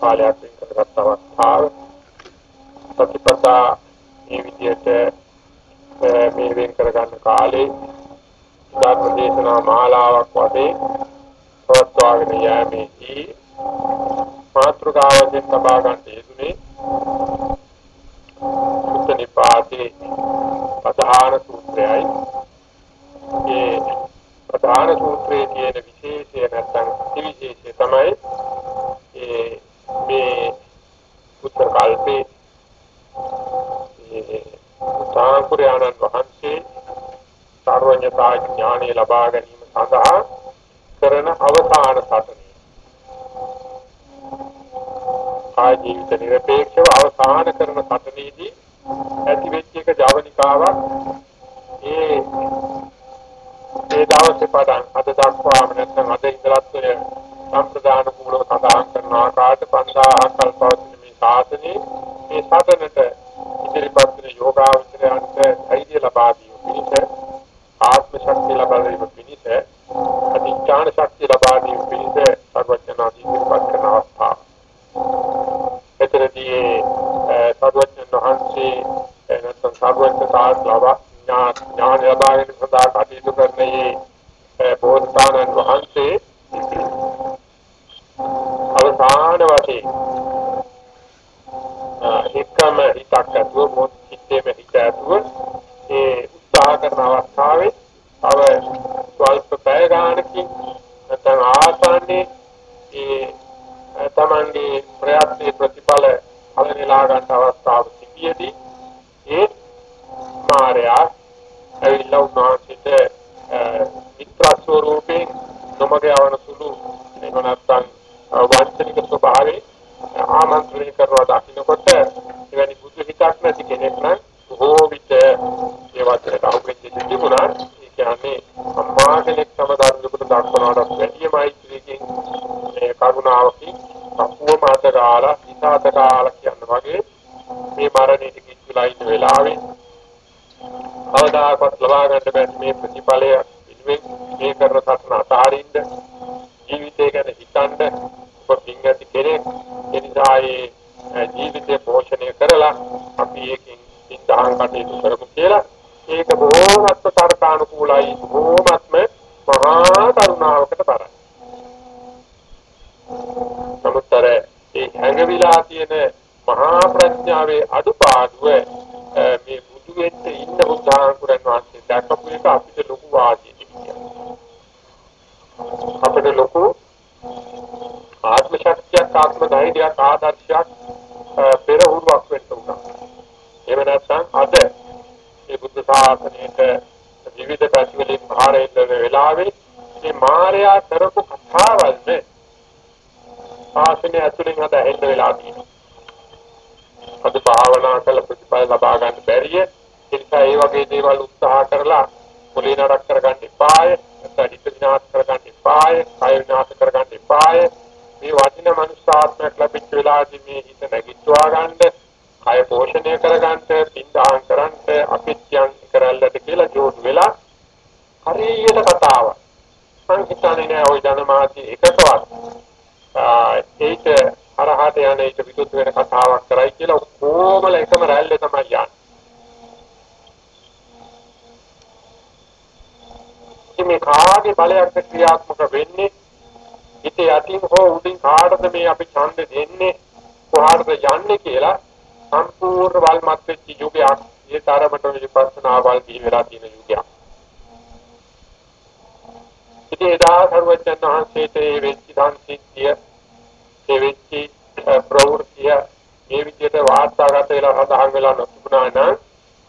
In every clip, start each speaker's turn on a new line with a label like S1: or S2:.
S1: කාලයක් වින් කරගත් අවස්ථාව. සතිපතා මේ විදිහට මේ වෙන් කරගන්න කාලේ ධර්ම දේශනා මාලාවක් වශයෙන් පවත්වාගෙන යෑමේදී මාත්‍රකාවෙන් සබා ගන්න යෙදුනේ සුත්ත නිපාතේ ප්‍රධාන සූත්‍රයයි. ඒ ප්‍රධාන සූත්‍රයේ තියෙන විශේෂය නැත්නම් ත්‍රිවිශේෂය තමයි ලබා ගැනීම me ha quedado perayaan. මේ කාගේ බලයක්ද ක්‍රියාත්මක වෙන්නේ? ඉතින් යටින් හෝ උඩින් කාටද මේ අපි ඡන්ද දෙන්නේ? කොහාටද යන්නේ කියලා සම්පූර්ණ වල්මත් වෙච්ච යුගයක්. ඒ තරමට විපස්සනාවල් දිවිලා තියෙන යුගයක්. ඉතින් එදා සර්වඥාන් වහන්සේට මේ වෙච්ච ධම්සිද්ධිය, මේ වෙච්ච ප්‍රවෘත්තිය ඒ විදිහට වාර්තාගත වෙලා සඳහන් වෙලා නොතිබුණා නම්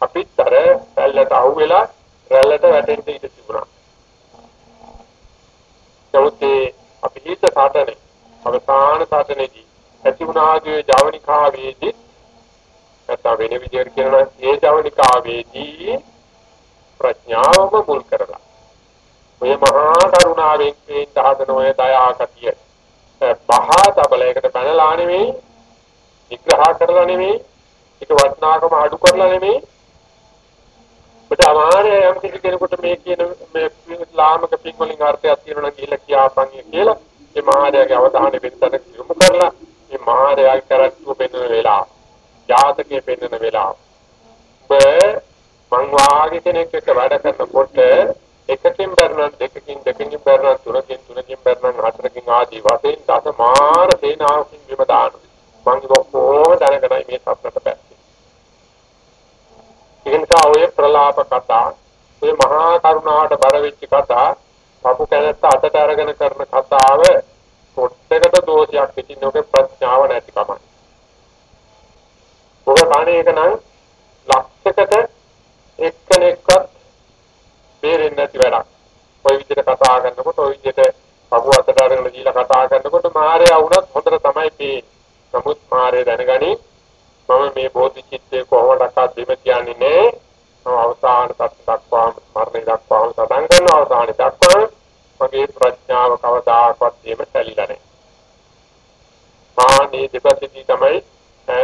S1: අපිත් අර රැල්ලට අහු වෙලා රැල්ලට වැටෙන්න ඉඩ තිබුණා. නමුත් අපි හිත සාතනේ අවසාන සාතනේදී ඇති වුණාගේ ජවනිකාවේදී නැත්නම් වෙන විදිහට කියනවා ඒ ජවනිකාවේදී ප්‍රඥාවම මුල් කරලා මේ මහා කරුණාවෙන් මේ දහදනෝය දයාකතිය පහ තබලයකට පැනලා නෙමෙයි විග්‍රහ කරලා නෙමෙයි ඒක වටිනාකම අඩු කරලා නෙමෙයි. ඔබට අමාරු යම් කිසි කෙනෙකුට මේ කියන මේ ලාමක පින්වලින් අර්ථයක් තියෙනවා නම් කියලා කියාපන් කියලා මේ මහාරයාගේ අවධානය වෙනතට යොමු කරලා මේ මහාරයාගේ කරත්තුව පෙන්වන වෙලාව ජාතකයේ පෙන්වන වෙලාව. ඔබ මං වාගේ කෙනෙක් එක්ක වැඩ කරනකොට එකකින් බැරනම් දෙකකින් දෙකකින් බැරනම් තුනකින් තුනකින් බැරනම් හතරකින් ආදී වශයෙන් දසමාර සේනාවකින් විම දානවා. මං කොහොම දැනගෙනයි මේ සත්‍යයට පැත්තේ. ඒ නිසා ඔය ප්‍රලාප කතා, ඔය මහා කරුණාවට බර වෙච්ච කතා, පපු කැලත්ත අතට අරගෙන කරන කතාව පොට්ටකට දෝෂයක් පිටින් ඔගේ ප්‍රඥාව නැතිකමයි. ඔබ කණේ එක නම් ලක්ෂයකට එක්කෙනෙක්වත් බේරෙන්නේ නැති වැඩක්. ඔය විදිහට කතා කරනකොට ඔය විදිහට පපුව අතට අරගෙන දීලා කතා කරනකොට මායя වුණත් හොඳට තමයි පේන්නේ. නමුත් මාරය දැනගනි මම මේ බෝධිචිත්තේ කොහොමඩක්වත් බිම තියන්නේ නෑ. මම අවසාන තත් දක්වාම මරණය දක්වාම සටන් කරන අවසානයේ දක්වා මගේ ප්‍රඥාව කවදාකවත් එහෙම සැලිලා නෑ. මානේ දෙපසිතී තමයි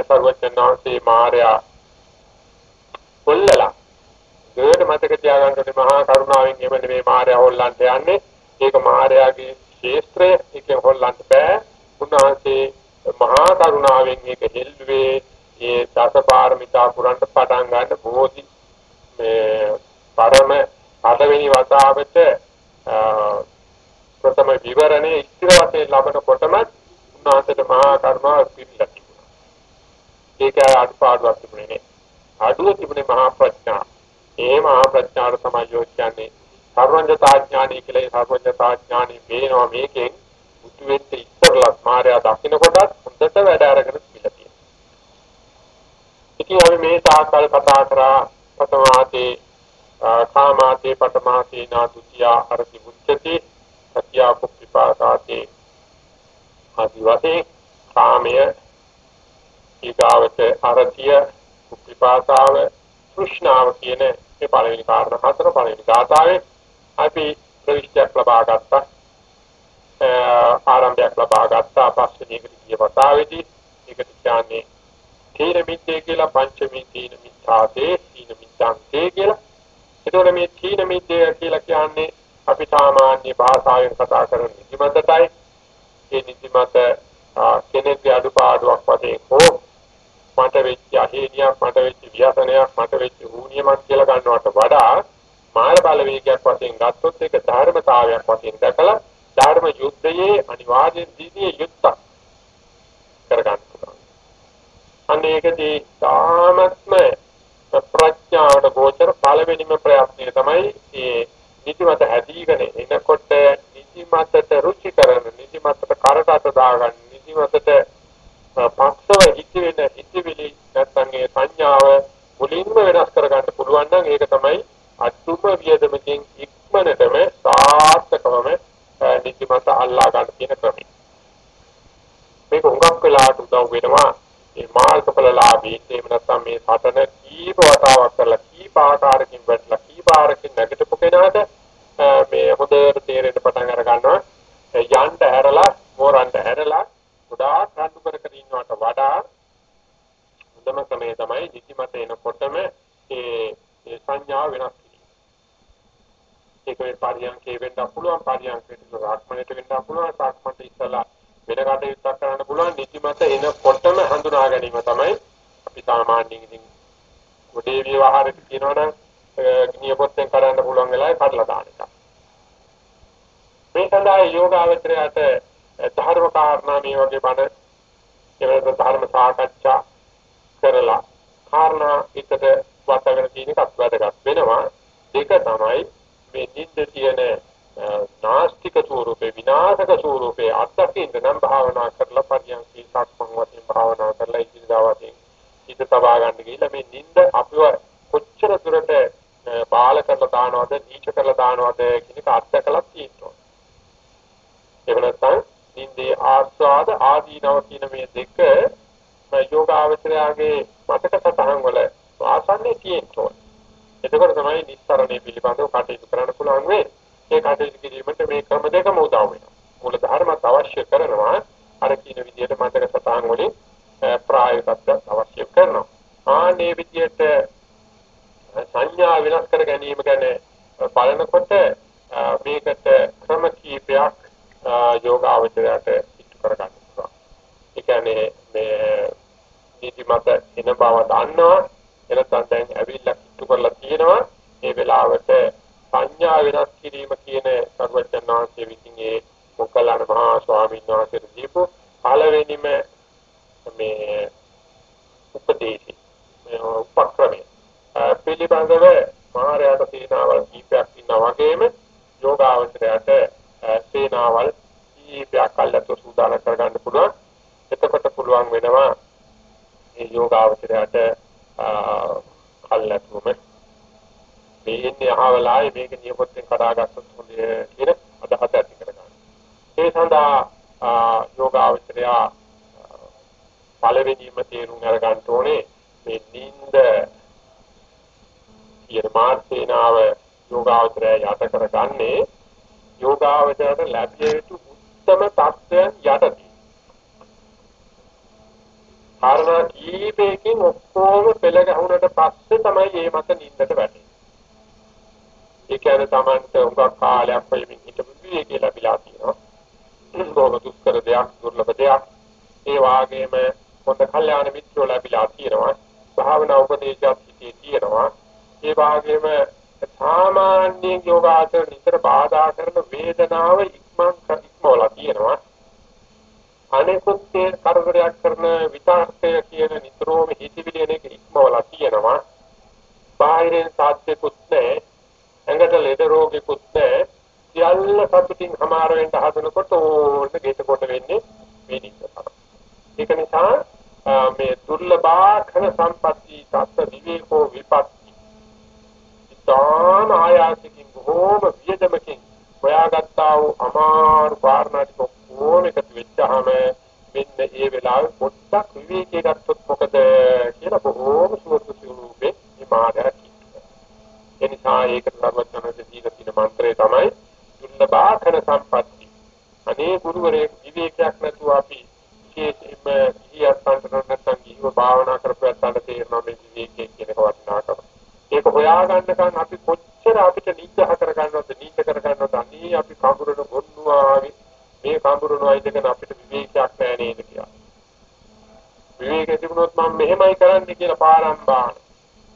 S1: සර්වඥාන්සේ මාරයා කොල්ලලා ඒකට මතක තියාගන්න ඕනේ මහා කරුණාවෙන් එම නෙමේ මායя හොල්ලන්ට යන්නේ. ඒක මායාගේ ශේත්‍රය. ඒකෙන් හොල්ලන්ට බෑ. උන්වහන්සේ මහා කරුණාවෙන් ඒක හෙල්ලුවේ ඒ දසපාරමිතා පුරන්ට පටන් ගන්න බෝධි මේ පරම පළවෙනි වතාවට ප්‍රථම විවරණේ ඉස්තිර වශයෙන් ලබනකොටම උන්වහන්සේට මහා කරුණාව පිළිලා තිබුණා. ඒක අඩපාඩුවක් තිබුණේ නෑ. අඩුව තිබුණේ මහා ප්‍රඥා. ඒ මහා ප්‍රඥාට තමයි යොච්චන්නේ. සර්වඥතාඥානී කියලා සර්වඥතාඥානී මේනවා මේකෙන් මුතු වෙච්ච ඉස්සරලා මාර්යා දකින්න කොටත් හොඳට වැඩ අරගෙන තිබිලා තියෙනවා. ඉතින් අපි මේ තාකල් කතා කරා පතමාතේ කාමාතේ පතමාතේ නාතුතියා අරති මුච්චති සත්‍යා කුප්පිපාසාතේ ආදි වශයෙන් කාමය ඊගාවට අරතිය කුප්පිපාසාව තෘෂ්ණාව කියන මේ පළවෙනි කාරණා හතර පළවෙනි ගාථාවේ අපි ප්‍රවිෂ්ඨයක් ලබා ගත්තා ආරම්භයක් ලබා ගත්තා. පස්වෙනි එකට ගිය වතාවේදී ඒකට කියන්නේ තීන මිත්තේ කියලා පංචමී තීන මිත්‍යාතේ තීන මිත්‍යාන්තේ කියලා. එතකොට මේ තීන මිත්තේ කියලා කියන්නේ අපි සාමාන්‍ය භාෂාවෙන් කතා කරන නිදිමතටයි. ඒ නිදිමත කෙනෙක්ගේ අඩුපාඩුවක් වශයෙන් හෝ මට වෙච්ච අහේනියක් මට වෙච්ච ව්‍යසනයක් මට වෙච්ච හුනියමක් කියලා ගන්නවට වඩා මාන බලවේගයක් වශයෙන් ගත්තොත් ඒක ධර්මතාවයක් වශයෙන් දැකලා ධර්ම යුද්ධයේ අනිවාර්යෙන් දීදී යුද්ධ කරගන්න පුළුවන්. අනේකදී තාමත්ම ප්‍රඥාවට ගෝචර පළවෙනිම ප්‍රයත්නය තමයි මේ නිතිමත හැදීගෙන එනකොට නිතිමතට රුචි කරන නිතිමතට කරට දාගන්න නිතිමතට පක්ෂව හිතෙන හිතවිලි නැත්නම් ඒ සංඥාව මුලින්ම වෙනස් කරගන්න පුළුවන් නම් ඒක තමයි අතුම වියදමකින් ඉක්මනටම සාර්ථකවම නිතිමත අල්ලා ගන්න තියෙන ක්‍රමය. මේක හුඟක් වෙලාට උදව් වෙනවා මේ මාර්ගඵලලාභී එහෙම නැත්නම් මේ සටන කීප වතාවක් කරලා කීප ආකාරකින් වැටලා කීප ආකාරකින් නැගිටපු කෙනාට මේ හොඳට තේරෙන්න පටන් අර ගන්නවා යන්න හැරලා මෝරන්න හැරලා ගොඩාක් රණ්ඩු කර කර ඉන්නවට වඩා හොඳම ක්‍රමය තමයි නිදිමත එනකොටම ඒ ඒ සංඥා වෙනස් කිරීම. ඒක මේ පරියන්කේ වෙන්න පුළුවන් පරියන්කේට රාක්මණයට වෙන්න පුළුවන් රාක්මණට ඉස්සලා වෙන කටයුත්තක් කරන්න පුළුවන් නිදිමත එනකොටම හඳුනා ගැනීම තමයි අපි සාමාන්‍යයෙන් ඉතින් ගොඩේ විවහාරෙත් කියනවනම් නියපොත්තෙන් කරන්න පුළුවන් වෙලාවේ කඩලා දාන එක. මේ සඳහා යෝගාවචරයට ධර්ම කාරණා මේ වගේ බණ එවනත ධර්ම සාකච්ඡා කරලා කාරණා එකට වටගෙන තියෙන එකත් වැදගත් වෙනවා දෙක තමයි මේ නිද්ද තියෙන නාස්තික ස්වරූපේ විනාශක ස්වරූපේ අත්දකින්න නම් භාවනා කරලා පරියන්කී සක්මන් වශයෙන් භාවනා කරලා ඉදිරියට වශයෙන් හිත තබා ගන්න ගිහිල්ලා මේ නිින්ද අපිව කොච්චර දුරට බාල කරලා දානවද නීච කරලා දානවද කියන එක අත්දකලා තියෙනවා. එහෙම නැත්නම් නින්දේ ආස්වාද ආදීනව කියන මේ දෙක යෝගාවචරයාගේ මතක සතහන් වල ආසන්නේ තියෙනවා. එතකොට තමයි නිස්සරණය පිළිබඳව කටයුතු කරන්න පුළුවන් වෙන්නේ. ඒ කටයුතු කිරීමට මේ ක්‍රම දෙකම උදව් වෙනවා. මූල ධර්මත් අවශ්‍ය කරනවා. අර කියන විදිහට මතක සතහන් වලින් ප්‍රායෝගිකත්ව අවශ්‍ය කරනවා. ආනේ විදිහට සංඥා වෙනස් කර ගැනීම ගැන බලනකොට මේකට ක්‍රම කීපයක් යෝගාවචරයට ඉටු කර ගන්න පුළුවන්. ඒ කියන්නේ කියන්නේ මේ නීතිමත එන බව දන්නවා එනතන් දැන් ඇවිල්ලා කිට්ටු කරලා තියෙනවා. ඒ වෙලාවට සංඥා වෙනස් කිරීම කියන සර්වඥාන්සේ විසින් ඒ මොකලන මහා ස්වාමීන් වහන්සේට දීපු පළවෙනිම මේ උපදේශي උපක්‍රමය. පිළිබඳව මායාවට සේනාවල් කීපයක් ඉන්නා වගේම යෝගාවචරයට සේනාවල් කීපයක් අල්ලතු සූදානම් කරගන්න පුළුවන්. එතකොට පුළුවන් වෙනවා මේ යෝගාවචරයට අල්ලතුම මේ ඉන්නේ අහවලායි මේක නියපොත්තෙන් කඩාගත්තොත් හොඳයි කියන අදහස ඇති කරගන්න. ඒ සඳහා යෝගාවචරය පළවෙනිම තේරුම් අරගන්න ඕනේ මේ නිින්ද කියන මාර්සේනාව යෝගාවචරය යට කරගන්නේ යෝගාවචරයට ලැබිය යුතු උත්තම தත්ත්වයන් යටදී. කාරණා කීපයකින් ඔක්කොම පෙළ ගැහුනට පස්සේ තමයි මේ මත නිින්දට වැටෙන්නේ. ඒ කියන්නේ Tamanට උඟක් කාලයක් වෙමින් හිටපු විවේකී ලැබිලා තියෙනවා. බොහොම දුෂ්කර දෙයක්, දුර්ලභ දෙයක්. ඒ වාගේම හොඳ කල්යාණ මිත්‍රෝ ලැබිලා තියෙනවා. භාවනා උපදේශයක් හිතේ තියෙනවා. ඒ වාගේම සාමාන්‍ය යෝගාචර නිතර බාධා කරන වේදනාව ඉක්මන් ඉක්මවලා තියෙනවා. අනෙකුත් කරදරයක් කරන විතාර්ථය කියන නිතරම හිතවිලි එන එක ඉක්මවලා තියෙනවා. බාහිරින් සාධ්‍යකුත් නැහැ. ඇඟට ලෙඩ රෝගෙකුත් නැහැ. සියල්ල සතුටින් හමාර වෙන්න හදනකොට ඕන්න ගෙට කොට වෙන්නේ වේදික තමයි. ඒක නිසා මේ දුර්ලභාඛන සම්පatti තත්ත්ව විවේකෝ විපත්ති. ඊතාන ආයාසකින් බොහෝම වියදමකින් හොයාගත්තා වූ අමාරු කාරණාටික කොහොම එකතු වෙච්චාම මෙන්න ඒ වෙලාවේ පොඩ්ඩක් විවේකී ගත්තොත් මොකද කියලා බොහෝම සුවඳ ස්වරූපේ මේ මාර්ගය එනිසා ඒකට සර්වඥාන්සේ දීලා තියෙන මන්ත්‍රය තමයි දුර්ලභාඛන සම්පatti. අනේ ගුරුවරයෙක් විවේකයක් නැතුව අපි විශේෂයෙන්ම ගියස්සන්ට නැත්නම් ජීව භාවනා කරපුවාට තේරෙනවා මේ විවේකයේ කියන වටිනාකම. ඒක හොයාගන්නකන් අපි කොච්චර අපිට නිග්‍රහ කරගන්නවද නීත කරගන්නවද අනේ අපි කඹුරන ගොන්නුවාගේ මේ කඹුරනවයි දෙකන අපිට විවේකයක් නැහැ නේද කියලා. විවේකෙ තිබුණොත් මම මෙහෙමයි කරන්න කියලා පාරම්බාන.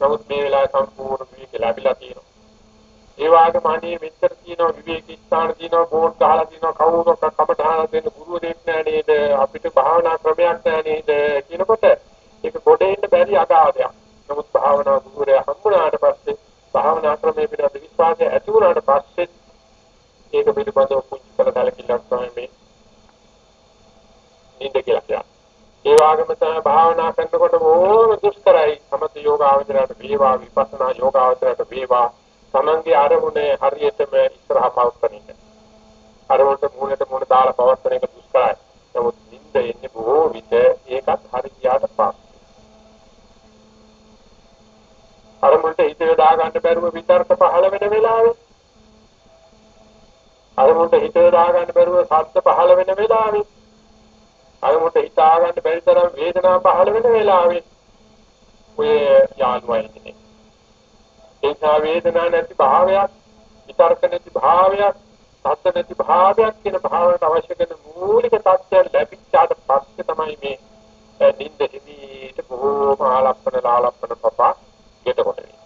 S1: නමුත් මේ වෙලාවේ සම්පූර්ණ විවේක ලැබිලා තියෙනවා. ඒ වගේම අනේ මෙච්චර තියෙනවා විවේක ස්ථාන තියෙනවා බෝඩ් ගහලා තියෙනවා කවුරුත් කමටහන දෙන්න ගුරුවරයෙක් නෑ නේද අපිට භාවනා ක්‍රමයක් නෑ නේද කියනකොට ඒක ගොඩේන්න බැරි අගාධයක්. නමුත් භාවනා ගුරුවරයා හම්බුනාට පස්සේ භාවනා ක්‍රමයේ පිළිබඳ විශ්වාසය ඇති වුණාට පස්සේ ඒක පිළිබඳව පුංචි කළ කලකිරීමක් තමයි මේ නින්ද කියලා කියන්නේ. ඒ වගේම තමයි භාවනා කරනකොට ඕන දුෂ්කරයි සමත යෝගාවචරයට වේවා විපස්සනා යෝගාවචරයට වේවා තමන්ගේ අරමුණේ හරියටම ඉස්සරහා පවත්වන එක. අරමුණට මූණට මූණ දාලා පවත්වන එක දුෂ්කරයි. නමුත් නිින්ද එන්නේ බොහෝ විට ඒකත් හරියට පස්සේ. අරමුණට හිත යොදා ගන්න බැරුව විතර්ක පහළ වෙන වෙලාවේ. අරමුණට හිත යොදා ගන්න බැරුව සද්ද පහළ වෙන වෙලාවේ. අරමුණට හිතා ගන්න බැරි තරම් වේදනාව පහළ වෙන වෙලාවේ ඔය යාළුවා ඉන්නේ. ඒසා වේදනා නැති භාවයක්, විතර්ක නැති භාවයක්, සත්‍ය නැති භාවයක් කියන භාවයට අවශ්‍ය කරන මූලික තත්ත්වයන් ලැබිච්චාට පස්සේ තමයි මේ නිින්ද හිමීට බොහෝම ආලප්පන ලාලප්පන පපා ගෙට කොට වෙන්නේ.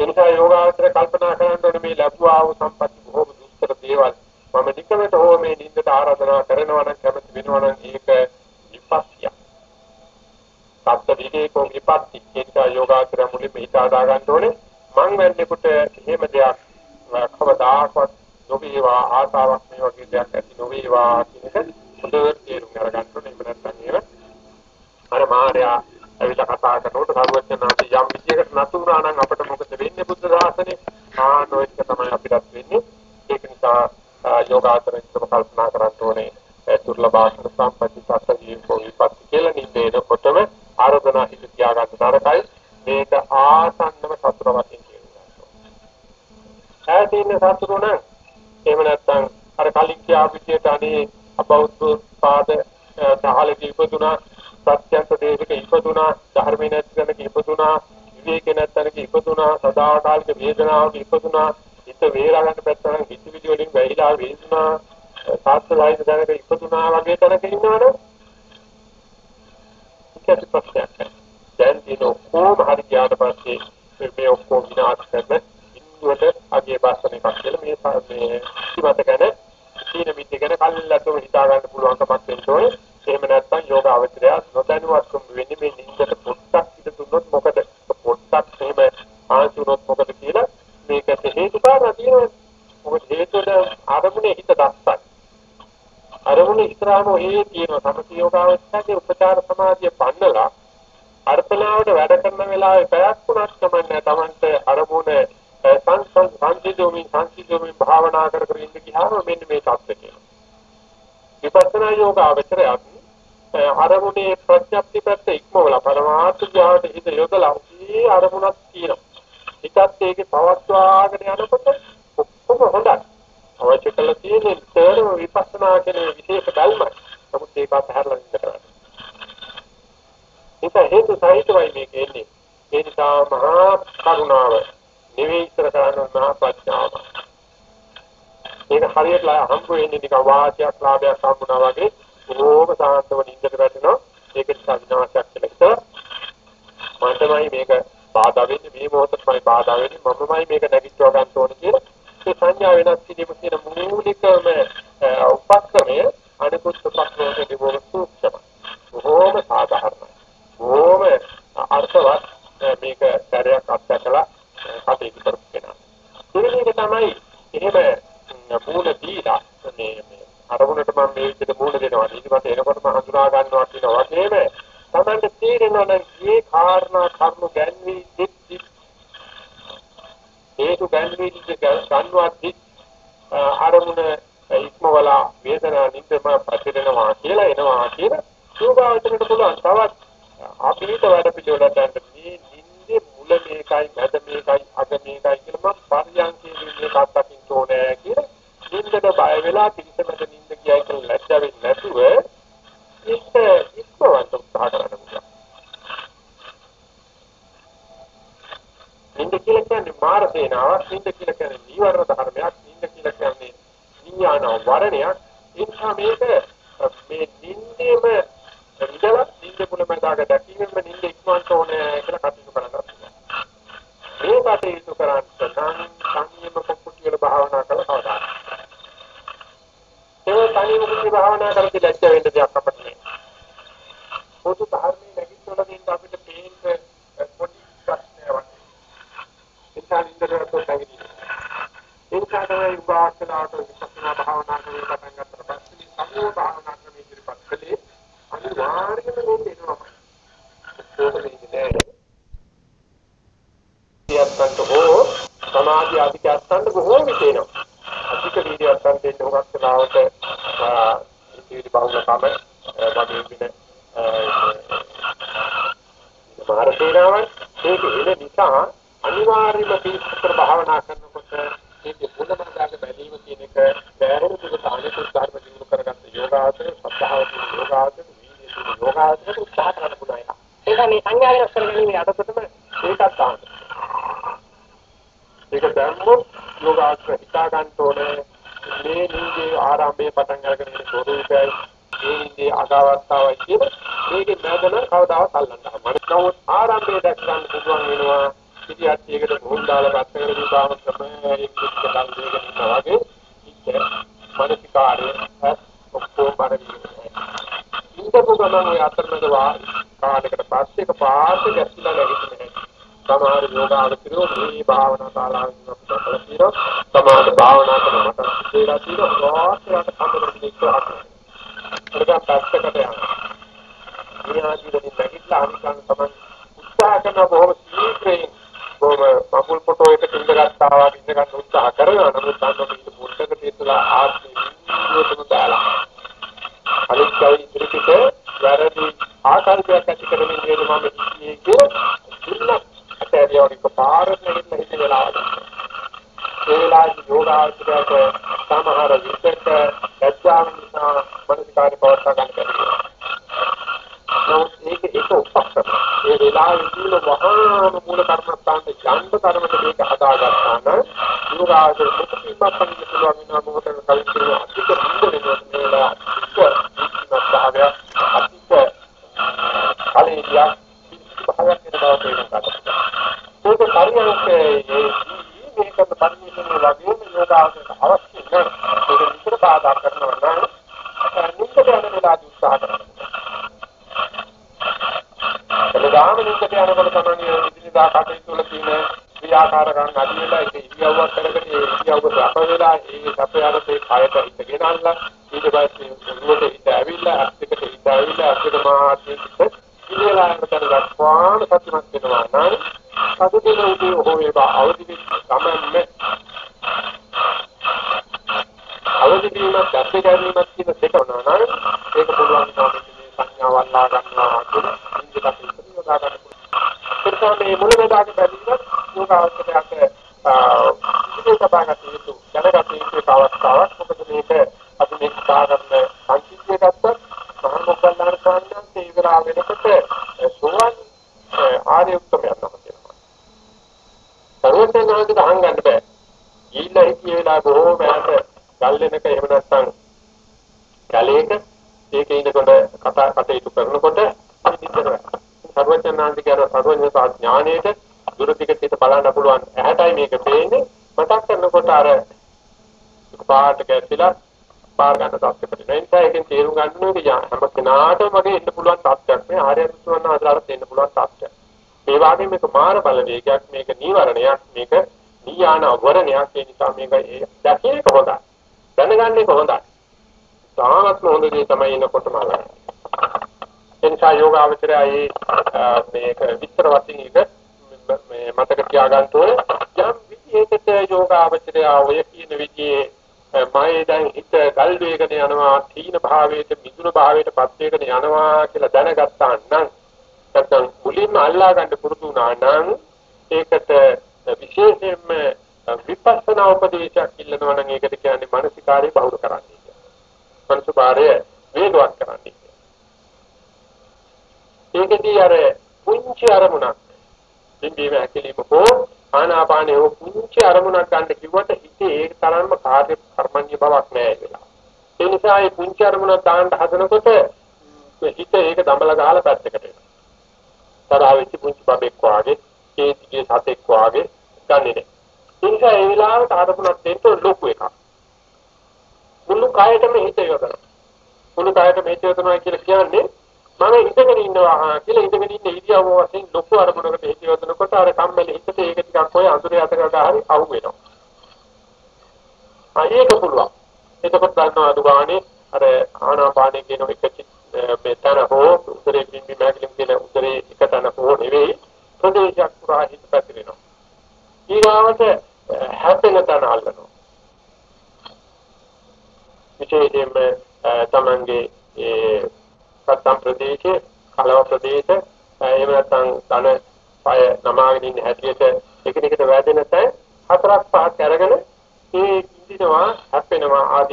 S1: එනිසා යෝගාචර කල්පනා කරන්න ඕනේ මේ ලැබුවා වූ සම්පatti බොහෝම දුෂ්කර දේවල්. මම නිකමට හෝ මේ නිින්දට ආරාධනා කරනවා නම් කැමති වෙනවා නම් ඒක විපස්සිය. සත්‍ය විවේකෝ විපත්ති කියන යෝගාචර මුලින්ම හිත හදා ගන්න ඕනේ මං වෙන්නේකට එහෙම දෙයක් කවදාකවත් නොවේවා ආසාවක් මේ වගේ දෙයක් ඇති නොවේවා කියන එක හොඳට තේරුම් අරගන්න ඕනේ එහෙම නැත්නම් එහෙම අර මාර්යා ඇවිල්ලා කතා කරනකොට සරුවචනාදී යම් විදියකට නතුරා නම් අපිට මොකද වෙන්නේ බුද්ධ ශාසනේ? ආනෝයික තමයි අපිට වෙන්නේ. ඒක නිසා යෝගාචරයෙන් කල්පනා කරන්න ඕනේ. දුර්ලභාෂණ සම්පatti සත්‍ය ජීවෝ විපත්ති කියලා නිදේනකොටම ආරාධනා හිත තියාගන්න තරකයි මේක ආසන්නම සතුර වශයෙන් කියනවා. ඈතින් සතුරු නම් එහෙම නැත්නම් අර කලින් කියා විදියට අනේ අපෞද්ගල පාද සහලක ඉපදුනා. සත්‍යන්ත දේශක ඉපදුනා ධර්මේ නැත්නක ඉපදුනා විවේක නැත්නක ඉපදුනා සදාකාලික වේදනාවක ඉපදුනා හිත වේලා ගන්න පැත්තෙන් හිතවිලි වලින් වැහිලා වේදනා සාස්ත්‍රායික දැනක ඉපදුනා වගේ තැනක ඉන්නවනම් ඒක ප්‍රශ්නයක් දැන් දින කොහොම හරි ගියාට පස්සේ මේ ඔක්කොම විනාශ කරන ඉන්දුවට අගේ බස්සන එකක් කියලා මේ මේ ඉතිමත ගැන සීන මිත්‍ය ගැන කල්ලාතෝ හිතා ගන්න පුළුවන් කමක් වෙන්න ඕනේ. එහෙම නැත්නම් යෝග අවචරය නොදැනුවත්කම වෙන්නේ මේ නිින්දට පොට්ටක් ඉඳ දුන්නොත් මොකද? පොට්ටක් එහෙම ආසුනොත් මොකද කියලා මේකට හේතු කාරණා තියෙනවා. මොකද හේතුව අරමුණේ හිත දස්සයි අරමුණ ඉස්සරහම ඔහේ තියෙන සමථ යෝගාවචරයේ උපචාර සමාධිය පන්නලා අර්පණාවට වැඩ කරන වෙලාවේ පැයක් තුනක් තමයි තමන්ට අරමුණ සංසං සංසිද්ධෝමින් සංසිද්ධෝමින් භාවනා කර කර ඉන්න ගියාම මෙන්න මේ தත්ත්වය කියනවා. විපස්සනා යෝගාවචරයත් අරමුණේ ප්‍රත්‍යක්ෂ පැත්ත ඉක්මවලා පරමාර්ථ ඥානට හිත යොදලා ඒ අරමුණක් තියෙනවා. හිතත් ඒකේ පවත්වාගෙන යනකොට ඔක්කොම හොඳයි. අවශ්‍ය කළ තියෙන තේරම විපස්සනා කියන විශේෂ බැල්මයි. නමුත් ඒක අතහැරලා ඉන්න කරන්නේ. ඒක හේතු සහිතවයි මේක එන්නේ. ඒ නිසා මහා කරුණාව නිවේස්තර කරන මහා ප්‍රඥාව. ඒක හරියට හම්බ වෙන්නේ නිකන් වාචයක් ලාභයක් හම්බුනා වගේ බොහෝම සාන්තව නින්දට වැටෙනවා. ඒක නිසා විනාශයක් කියලා මම තමයි මේක බාධා වෙන්නේ මේ මොහොතේ බාධා වෙන්නේ මමමයි මේක නැගිටව ගන්න ඕනේ කියලා ඒ සංඥා වෙනස් කිරීම කියන මූලිකම උපක්‍රමය අනිකුත් උපක්‍රමයේ දිවෝම සූක්ෂම. බොහෝම සාධාරණයි. බොහෝම අර්ථවත් මේක කාර්යයක් අත්දකලා කටයුතු කරපු කෙනා. ඒක තමයි එහෙම මූල දීලා මේ අරමුණට මම මේ විදිහට මූල දෙනවා. ඊට පස්සේ එනකොටම හඳුනා ගන්නවා කියන වගේම තමයි තේරෙනවා නම් මේ කාරණා කර්ම ගැන්වි දිට්ඨි හේතු ගැන්වීමට ගන්නවාදී ආරමුණ ඉක්මවලා වේදනා නිද්දම පතිරෙනවා කියලා එනවා කියලා සූභාවචරයට පුළුවන් තවත් අපිට වැඩ පිළිවෙලට ගන්න මේ නිින්දේ මුල මේකයි මැද මේකයි අග මේකයි කියලා මම පරියන්කේ මේකත් අකින්න ඕනේ කියලා නිින්දට බය වෙලා පිටසමද නිින්ද කියයි කියලා ලැජ්ජා වෙන්නේ නැතුව ඒක ඉක්මවන්න උත්සාහ කරන්න පුළුවන්. නින්ද කියලා කියන්නේ මාර සේනාවක් නින්ද කියලා කියන්නේ නීවරණ ධර්මයක් නින්ද කියලා කියන්නේ විඥාන වරණයක්. ඒ නිසා මේක මේ නින්දේම ඉඳලා නින්ද මුලමදාග දැකීමෙන් නින්ද ඉක්මවන්න ඕනේ කියලා කටයුතු කරනවා මේ කටයුතු කරන්න නම් සංයම කුක්කුටියල භාවනා කළා කවදා ඒ සංයම කුක්කුටි භාවනා කරද්දී ලැජ්ජ වෙන්න දෙයක් අපිට නෑ පොදු ධර්මයේ නැගිටවල දෙන්න අපිට පේන්නේ පොඩි ප්‍රශ්නයක් ඉන්සාව ඉන්ද්‍රයන්ට තැගිනි. ඒකා තමයි උපාසනාවට විපස්සනා භාවනා කරන පටන් ගන්නට පස්සේ සම්මෝ භාවනා ක්‍රම ඉදිරිපත් කළේ අනිවාර්යයෙන්ම මේ වෙනවා. සියත්තන්ට හෝ සමාධි අධිකත්තන්ට බොහෝ විතේනවා. අධික වීර්යයන් දෙන්න උගත් කලාවට ඉතිරි බහුල කම වගේ වෙන මාර්ගේනාවන් ඒක එන නිසා අනිවාර්යයෙන්ම පිළිස්සතර භාවනා කරනකොට මේක මුලමදාග බැලීම කියන එක බෑරෙන දුක අනිකුත් ධර්ම දිනු කරගත්ත යෝගාචර සත්‍තාව කියන යෝගාචර වීර්ය යෝගාචර උත්සාහ කරන්න පුළුවන්. ඒක මේ සංඥා වෙනස් කරගන්නේ අදටම ඒකත් ගන්න. ඒක දැම්මොත් යෝගාචර හිතා ගන්න ඕනේ මේ නිගේ ආරම්භයේ පටන් අරගෙන ඉන්න ස්වරූපයයි මේ නිගේ අගවස්තාවයි කියන මේකේ නැදන කවදාවත් අල්ලන්න. මම නමුත් ආරම්භයේ දැක් ගන්න පුළුවන් වෙනවා ඉතිහාස ඒකට මොහොන් දාලා පැත්තකට දීපාම තමයි එක්ක කල් දෙගෙන ඉන්නා වගේ ඉච්ඡ මානසිකාරය ඔක්කොම පරිදි ඉඳපු ගමන් ඔය අතරමැද කාලයකට පස්සේ එක පාට ගැස්සිලා නැගිටින්නේ සමහර යෝගාවචරෝ මේ භාවනා ශාලාවෙන් අපිට කළ තියෙනවා සමහර භාවනා කරන මට දේලා තියෙනවා. වාස්තවයට කන්දරට ඉස්සරහට ඒක පැත්තකට යනවා. මේ ආජීවනින් නැගිටලා අනිකන් තමයි උත්සාහ කරන බොහොම ශීඝ්‍රයෙන් කොහොම මකුල් ෆොටෝ එක ඉඳ ගත්තා වගේ ඉඳ ගන්න උත්සාහ කරනවා. නමුත් අන්න මේක පොඩ්ඩක තියලා ආත්මෙ දාලා. අනිත්‍යයි ඉදිරිපිට වැරදි ආකාරයක් ඇති කරමින් නේද මම මේ කියන අතරියෝනික පාරට නෙන්න හිත වෙලාවට ඒ වෙලාවේ යෝගාචරයට සමහර විචක දැක්වාම නිසා මනසිකාරය පවත්වා ගන්න බැහැ නමුත් මේක එක උපක්‍රම. ඒ වෙලාවේ ඉන්න වහාම මූල කර්මස්ථානට යන්න තරමට මේක හදාගත්තා නම් යෝගාචර මුක්තිමත් පරිදි පුළුවන් වෙනවා මොකටද කලින් කියන අධික බින්ද භාවය අතික කලියා භාවයක් වෙන බව තේරුම් ගන්න. ඒක පරියන්කේ මේකට පරිණිතන වගේම යෝගාවචරයට අවශ්‍ය නැහැ. ඒක විතර බාධා කරනවා නම් නිින්දට යන වෙලාවට උත්සාහ කරනවා. එළදාම නිින්දට යනකොට තමයි ඉදිරියදා කටයුතු වල තියෙන ක්‍රියාකාරකම් අඩු වෙලා ඒක ඉරියව්වක් කරගෙන ඒ ඉරියව්ව සැප වෙලා ඒ සැප යනතේ කයට හිතගෙන අල්ලා ඊට පස්සේ මුලට හිත ඇවිල්ලා අත්‍යකට හිත ඇවිල්ලා අත්‍යක මාත්‍යික ඉතිරියලා යන තැන දක්වාම සතුටක් වෙනවා නම් සතුටේ උදේ හෝ වේවා අවදි වෙච්ච ගමන්නේ අවදි වීමක් දැක්ක ගැනීමක් කියන දෙක වුණා නම් ඒක පුළුවන් තමයි සංඥාවල් ලා ගන්නවා කියන ඉන්දිකට ඉතිරියලා ගන්න පුළුවන්. ඒ මුල බෙදාගෙන බැලුවොත් යෝගාවචරයට ඉදිරි සබාගත යුතු දැනගත යුතු අවස්ථාවක් මොකද මේක අපි මේ සාගන්න සංකීර්ණය ගත්තත් මහා මොග්ගල්ලාන ස්වාමීන් වහන්සේ ඉවරා වෙනකොට සෝවන් ආර්ය උත්තමයන් නම කියනවා. සර්වඥාන්සේ අහංගන්න බෑ. ඊළඟ හිතිය වෙලා බොහෝ මෑත ගල් වෙනක එහෙම නැත්නම් කැලේක ඒකේ ඉන්නකොට කතා කටයුතු කරනකොට ඉතින් සර්වඥාන්සේ කියන සර්වඥතා ඥානයේට දුරතික සිට බලන්න පුළුවන් ඇහැටයි මේක පේන්නේ මතක් කරනකොට අර පාට කැසිලා පාර ගන්න තත්ත්වයකට එන නිසා ඒකෙන් තේරුම් ගන්න ඕනේ හැම කෙනාටම වගේ එන්න පුළුවන් තත්ත්වයක් නේ ආර්යයන් සුවන්න අදලාට දෙන්න පුළුවන් තත්ත්වයක්. ඒ වගේම මේක මාර බලවේගයක් මේක නීවරණයක් මේක නීයාන වරණයක් ඒ නිසා මේක දැකීම හොඳයි. දැනගන්නේ කොහොඳයි. තාමත්ම හොඳ දේ තමයි එනකොටම අල්ලගන්න. එනිසා යෝගාවචරයයි මේක විස්තර වශයෙන් එක මේ මතක තියාගන්න ඕනේ යම් විදිහකට යෝගාවචරය ඔය කියන විදිහේ මම දැන් හිත ගල් වේගන යනවා තීන භාවයට මිදුන භාවයට පත් වේගන යනවා කියලා දැනගත්තා නම් නැත්නම් මුලින්ම අල්ලා ගන්න පුරුදු වුණා නම් ඒකට විශේෂයෙන්ම විපස්සනා උපදේශයක් ඉල්ලනවා නම් ඒකට කියන්නේ මානසිකාරය බහුල කරන්නේ කියලා. මනසකාරය වේගවත් කරන්නේ. ඒකදී අර පුංචි අරමුණක් ඉන්දිය හැකලීම හෝ ආනාපානේ හෝ පුංචි අරමුණක් ගන්න කිව්වට හිතේ ඒක තරම්ම කාර්ය කර්මන්‍ය බවක් නැහැ කියලා. ඒ නිසා මේ පුංචි අරමුණක් දාන්න හදනකොට හිත ඒක දඹල ගහලා පැත්තකට එනවා. තරහ වෙච්ච පුංචි බබෙක් වාගේ, ඒතිගේ සතෙක් වාගේ ගන්නෙ නෑ. ඒ නිසා ඒ වෙලාවට අරමුණක් දෙන්න ලොකු එකක්. මුළු කායයටම හිත යොදනවා. මුළු කායයටම හිත යොදනවා කියලා කියන්නේ මම ඉඳගෙන ඉන්නවා කියලා ඉඳගෙන ඉන්න ඉරියව්ව වශයෙන් ලොකු අරමුණකට හිත යොදනකොට අර කම්මැලි හිතට ඒක ටිකක් ඔය අඳුරේ අතකට හරි අහු වෙනවා. ආ ඒක පුළුවන්. එතකොට ගන්නවා අදුගානේ අර ආනාපානේ කියන එක මේ තන හෝ උදරේ පිම්බි මෑගලින් කියන උදරේ එක තන හෝ නෙවෙයි ප්‍රදේශයක් පුරා හිත පැතිරෙනවා. ඊගාවට හැපෙන තන අල්ලනවා. විශේෂයෙන්ම තමන්ගේ ඒ සත්තම් ප්‍රදේශයේ කලව ප්‍රදේශ එහෙම නැත්නම් ධන පය නමාගෙන ඉන්න හැටියට එකිනෙකට වැදෙන තැන් හතරක් පහක් අරගෙන ඒ ඉඳිනවා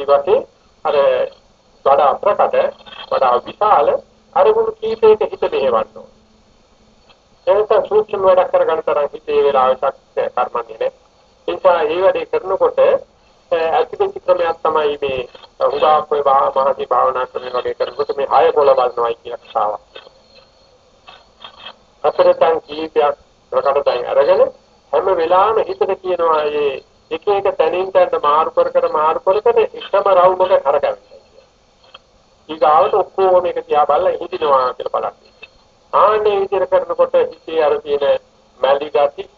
S1: හැප්පෙනවා ආදි වශයෙන් අර වඩා ප්‍රකට වඩා විශාල අරමුණු කීපයක හිත මෙහෙවන්න ඕන. එතන සූක්ෂම වැඩ කරගන්න තරම් හිතේ වෙලාවකට කර්මන්නේ නැහැ. ඒ නිසා මේ වැඩේ කරනකොට ඇතිවෙච්ච ක්‍රමයක් තමයි මේ උදාක් වේ මහසි භාවනා ක්‍රම වගේ කරනකොට මේ හය පොළ බලනවායි කියන කතාවක්. අපරතන් කීපයක් ප්‍රකටයෙන් අරගෙන හැම වෙලාවෙම හිතට කියනවා මේ එක එක තැනින් තැනට මාරු කර කර මාරු කර කර එකම රවුමක කරගන්නවා. ඊගාවට ඔක්කොම එක තියා බලලා හිටිනවා කියලා බලන්න. ආන්නේ විදිහට කරනකොට හිතේ අර තියෙන මැලි ගති,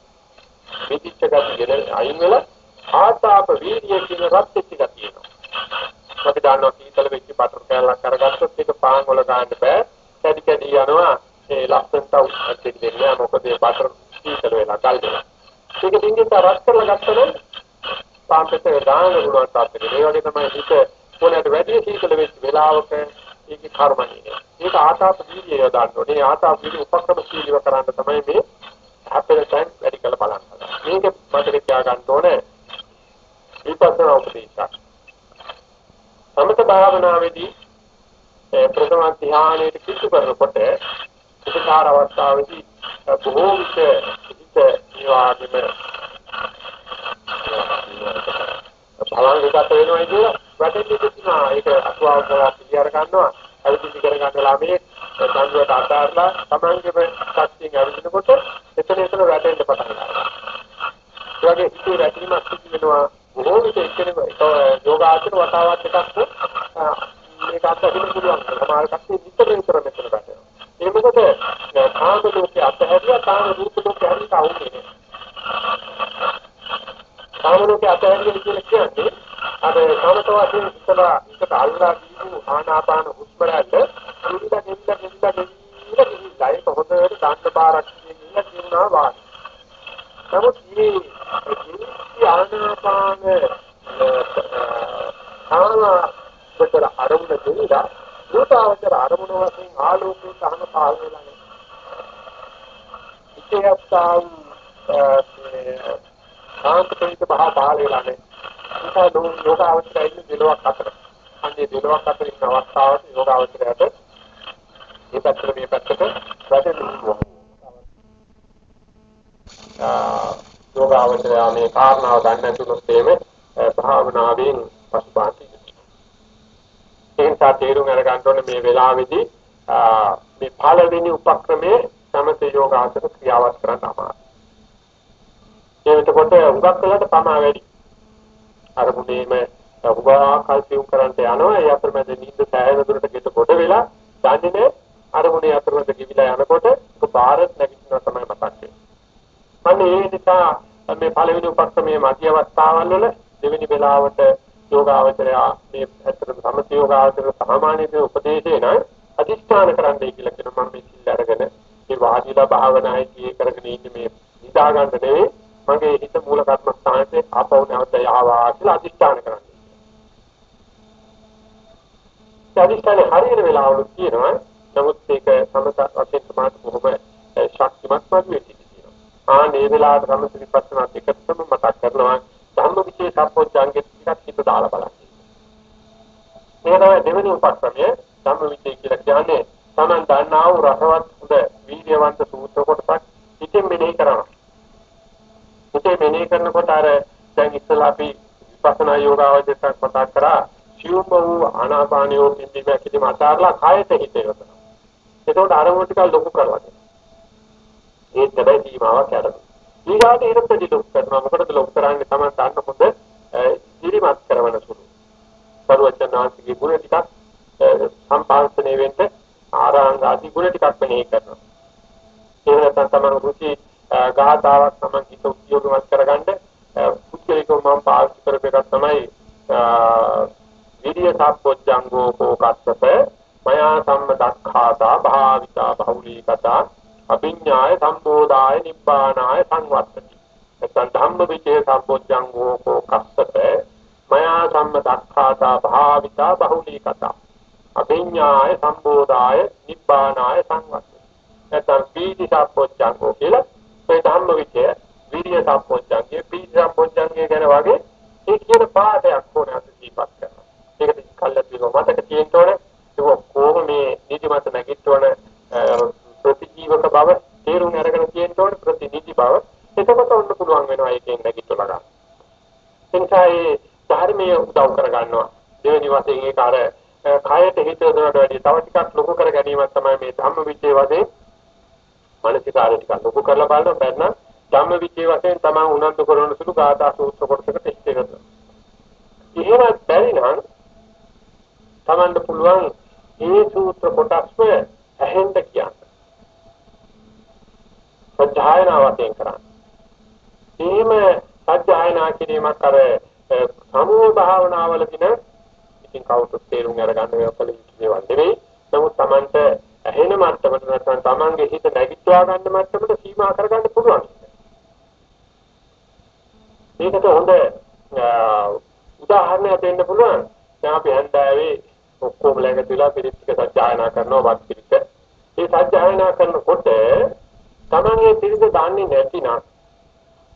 S1: විදිච්ච ගති ගැන අයින් වෙලා ආතාප වීර්යය කියන රත් වෙච්ච ගතිය එනවා. අපි දන්නවා සීතල වෙච්ච බටර් කෑල්ලක් අරගත්තොත් ඒක පාන් වල ගන්න බෑ. කැඩි කැඩි යනවා. ඒ ලස්සනට උත්පත්ති දෙන්නේ මොකද ඒ බටර් සීතල වෙලා කල් වෙනවා. ඒක දින්ගෙන් රත් කරලා ගත්තොත් පාන් පිටේ දාන්න පුළුවන් තාත්තේ. ඒ වගේ තමයි හිත පොළට වැඩි සීතල වෙච්ච වෙලාවක ඒක කර්මණිය. ඒක ආතාප වීර්යය යොදන්න ඕනේ. ආතාප වීර්ය උපක්‍රම සීලව කරන්න තමයි මේ අපේ තැන් වැඩි කළ බලන්න. මේක මතක තියාගන්න ඕනේ. විපස්සනා උපදේශයක්. සමත භාවනාවේදී ප්‍රථම ධ්‍යානයේ කිසු කරනකොට උපකාර අවස්ථාවේදී බොහෝ විට හිත නිවාගෙම බලංගකට වෙනවා කියන වැටෙන්නේ තිබුණා ඒක අසුවාව කරලා පිළියර ගන්නවා අවිධි කර ගන්න ළමයේ සංගුවට අතාරලා තමන්ගේ ශක්තියෙන් අවිදිනකොට එතන එතන වැටෙන්න පටන් ගන්නවා. ඒ වගේ හිතේ වැටීමක් සිදු වෙනවා. බොහෝ විට එක්කෙනෙක් යෝගාචර වතාවත් එකක් මේක අත්දකින්න පුළුවන්. සමහර කට්ටිය විතර විතර මෙතන වැටෙනවා. ඒ මොකද කාම ලෝකයේ අත්හැරියා කාම රූප ලෝකයේ හරියට අවුන්නේ. කාම ලෝකයේ අත්හැරියා කියලා කියන්නේ අර සමත වශයෙන් ඉතලා ඉතලා අල්ලා දීපු ආනාපාන හුස්ම රැල්ල නිින්ද නිින්ද නිින්ද නිින්ද නිින්ද ඒක හොඳට දාන්න බාරක් කියන කියනවා වාස්. නමුත් මේ ජීවිතය ආනාපාන ආනාපාන අරමුණ දෙන්නා රූපාවචර අරමුණ වශයෙන් ආලෝකයේ තහන පාල වෙලා නේ. ඉතියත්තාව ආන්තරික බහ පාල වෙලා නේ. ඒක යෝගාවචරය ඉන්න දෙලොක් අතර. අන්නේ දෙලොක් අතර ඉන්න අවස්ථාවට යෝගාවචරයට මේ පැත්තට මේ පැත්තට වැටෙනවා. ආ යෝගාවචරය මේ කාරණාව ගන්න නැතුනොත් එමේ භාවනාවෙන් පසුබාටි. ඒකත් තේරුම් අරගන්න ඕනේ මේ වෙලාවේදී මේ පළවෙනි උපක්‍රමයේ සමථ යෝගාසන ක්‍රියාවත් කරන්න අමාරුයි. ඒ වෙතකොට උගක් වෙලාට පමා වැඩි. අරමුණේම උගා කල්පියුම් කරන්ට යනවා ඒ අතරමැද නිින්ද සෑහෙන දුරට ගෙට කොට වෙලා දන්නේ අරමුණේ අතරමැද කිවිලා යනකොට ඒක බාරත් නැගිටිනවා තමයි මතක් වෙන්නේ. අන්න ඒ නිසා මේ පළවෙනි උපක්‍රමයේ මධ්‍ය අවස්ථාවල් වල දෙවෙනි වෙලාවට යෝගාවචරය මේ ඇත්තටම සමථ යෝගාවචර සාමාන්‍ය උපදේශේ නම් අදිස්ථාන කරන්නයි කියලා කියන මම මේ සිල් අරගෙන මේ වාදිලා භාවනායි කියේ කරගෙන ඉන්නේ මේ නිදා ගන්න නෙවෙයි මගේ හිත මූල කර්මස්ථානයේ ආපහු නැවත යහවා කියලා අදිස්ථාන කරන්නේ. අදිස්ථානේ හරියට වෙලාවලු කියනවා නමුත් ඒක සමත වශයෙන් තමයි කොහොම ශක්තිමත් වගේ තියෙනවා. ආ මේ වෙලාවට සමත විපස්සනා දෙකම මතක් කරනවා ධම්මවිචේ සම්පෝඥාංගෙ ටිකක් හිත දාලා බලන්න. මේ තමයි දෙවෙනි උපක්‍රමය ධම්මවිචේ කියලා කියන්නේ Taman දන්නා වූ රසවත් හොඳ වීර්යවන්ත සූත්‍ර කොටසක් ඉතින් මෙනෙහි කරනවා. ඉතින් මෙනෙහි කරනකොට අර දැන් ඉස්සලා අපි විපස්සනා යෝගාවචරයක් මතක් කරා සියුම් වූ ආනාපානියෝ පිම්බීම කිදිම අතාරලා කායත හිත යොදනවා. එතකොට අරමුණ ටික ලොකු කරනවා. ඒ තමයි සීමාවක් යනවා. ඊගාට ඊටත් ලොකු කරනවා. මොකටද ලොකු කරන්නේ? තමයි තාන්න හොඳ ඉරිමත් කරන සුළු. සරුවචනාංශිකේ ගුණ ටිකක් සම්පාදනය වෙන්න ආරාංග ආදී ගුණ ටිකක් මෙහෙ කරනවා. ඒ නැත්නම් තමයි රුචි ගාථාවක් තමයි හිත උද්‍යෝගවත් කරගන්න. පුද්ගලිකව මම පාවිච්චි කරපු එකක් තමයි විරිය සම්පොච්චංගෝ කෝකස්සප මයා සම්මදක්ඛාතා භාවිතා බහුලීකතා අභිඥාය සම්බෝධාය නිබ්බානාය සංවත්තති. නැත්නම් ධම්ම විචේ සම්පොච්චංගෝ කෝකස්සප මයා සම්මදක්ඛාතා භාවිතා බහුලීකතා අභිඥාය සම්බෝධාය නිබ්බානාය සංවත්තති. නැත්නම් පීති සම්පොච්චංගෝ කියලා ඒ ධම්ම විචය විරිය සම්පොච්චංගේ පීති සම්පොච්චංගේ ගැන වගේ ඒ කියන පාඩයක් ඕනේ අද දීපත් කරනවා. ඒකට කල්ලාතිව මතක තියෙන්න ඕනේ. ඒක කොහොම මේ නිදිමත නැගිටවන ප්‍රතිජීවක බව තේරුම් අරගෙන තියෙන්න ඕනේ ප්‍රතිනිධි බව. එතකොට ඔන්න පුළුවන් වෙනවා ඒකෙන් නැගිටලා ගන්න. එනිසා ඒ ධර්මයේ උදව් කර ගන්නවා. දෙවෙනි වශයෙන් ඒක අර කායයට හිත යොදනට වැඩිය තව ටිකක් ලොකු කර ගැනීමක් තමයි මේ ධම්ම විචේ වශයෙන් මානසිකාරය ටිකක් ලොකු කරලා බලන බැන්න ධම්ම විචේ වශයෙන් තමයි උනන්දු කරන සුළු ගාථා සූත්‍ර කොටසකට ඉස්තේ කරනවා. එහෙම බැරි නම් තමන්ට පුළුවන් ඒ සූත්‍ර කොටස්ම ඇහෙන්න කියන්න. සත්‍යයනා වශයෙන් කරන්න. එහෙම සත්‍යයනා කිරීමක් කර සමූහ භාවනාවලදී නම් ඉතින් කවුරුත් තේරුම් අරගන්න මේ ඔක්කොම දේවල් නෙවෙයි. නමුත් තමන්ට ඇහෙන මට්ටමට නැත්නම් තමන්ගේ හිත නැගිටවා ගන්න මට්ටමට සීමා කරගන්න පුළුවන්. ඒකට හොඳ උදාහරණයක් දෙන්න පුළුවන්. දැන් අපි හන්දාවේ ඔක්කොම ළඟ තියලා පිරිසික සත්‍යයනා කරනවා වත් පිරිස. ඒ සත්‍යයනා කරනකොට තමන්ගේ පිරිස දන්නේ නැතිනම්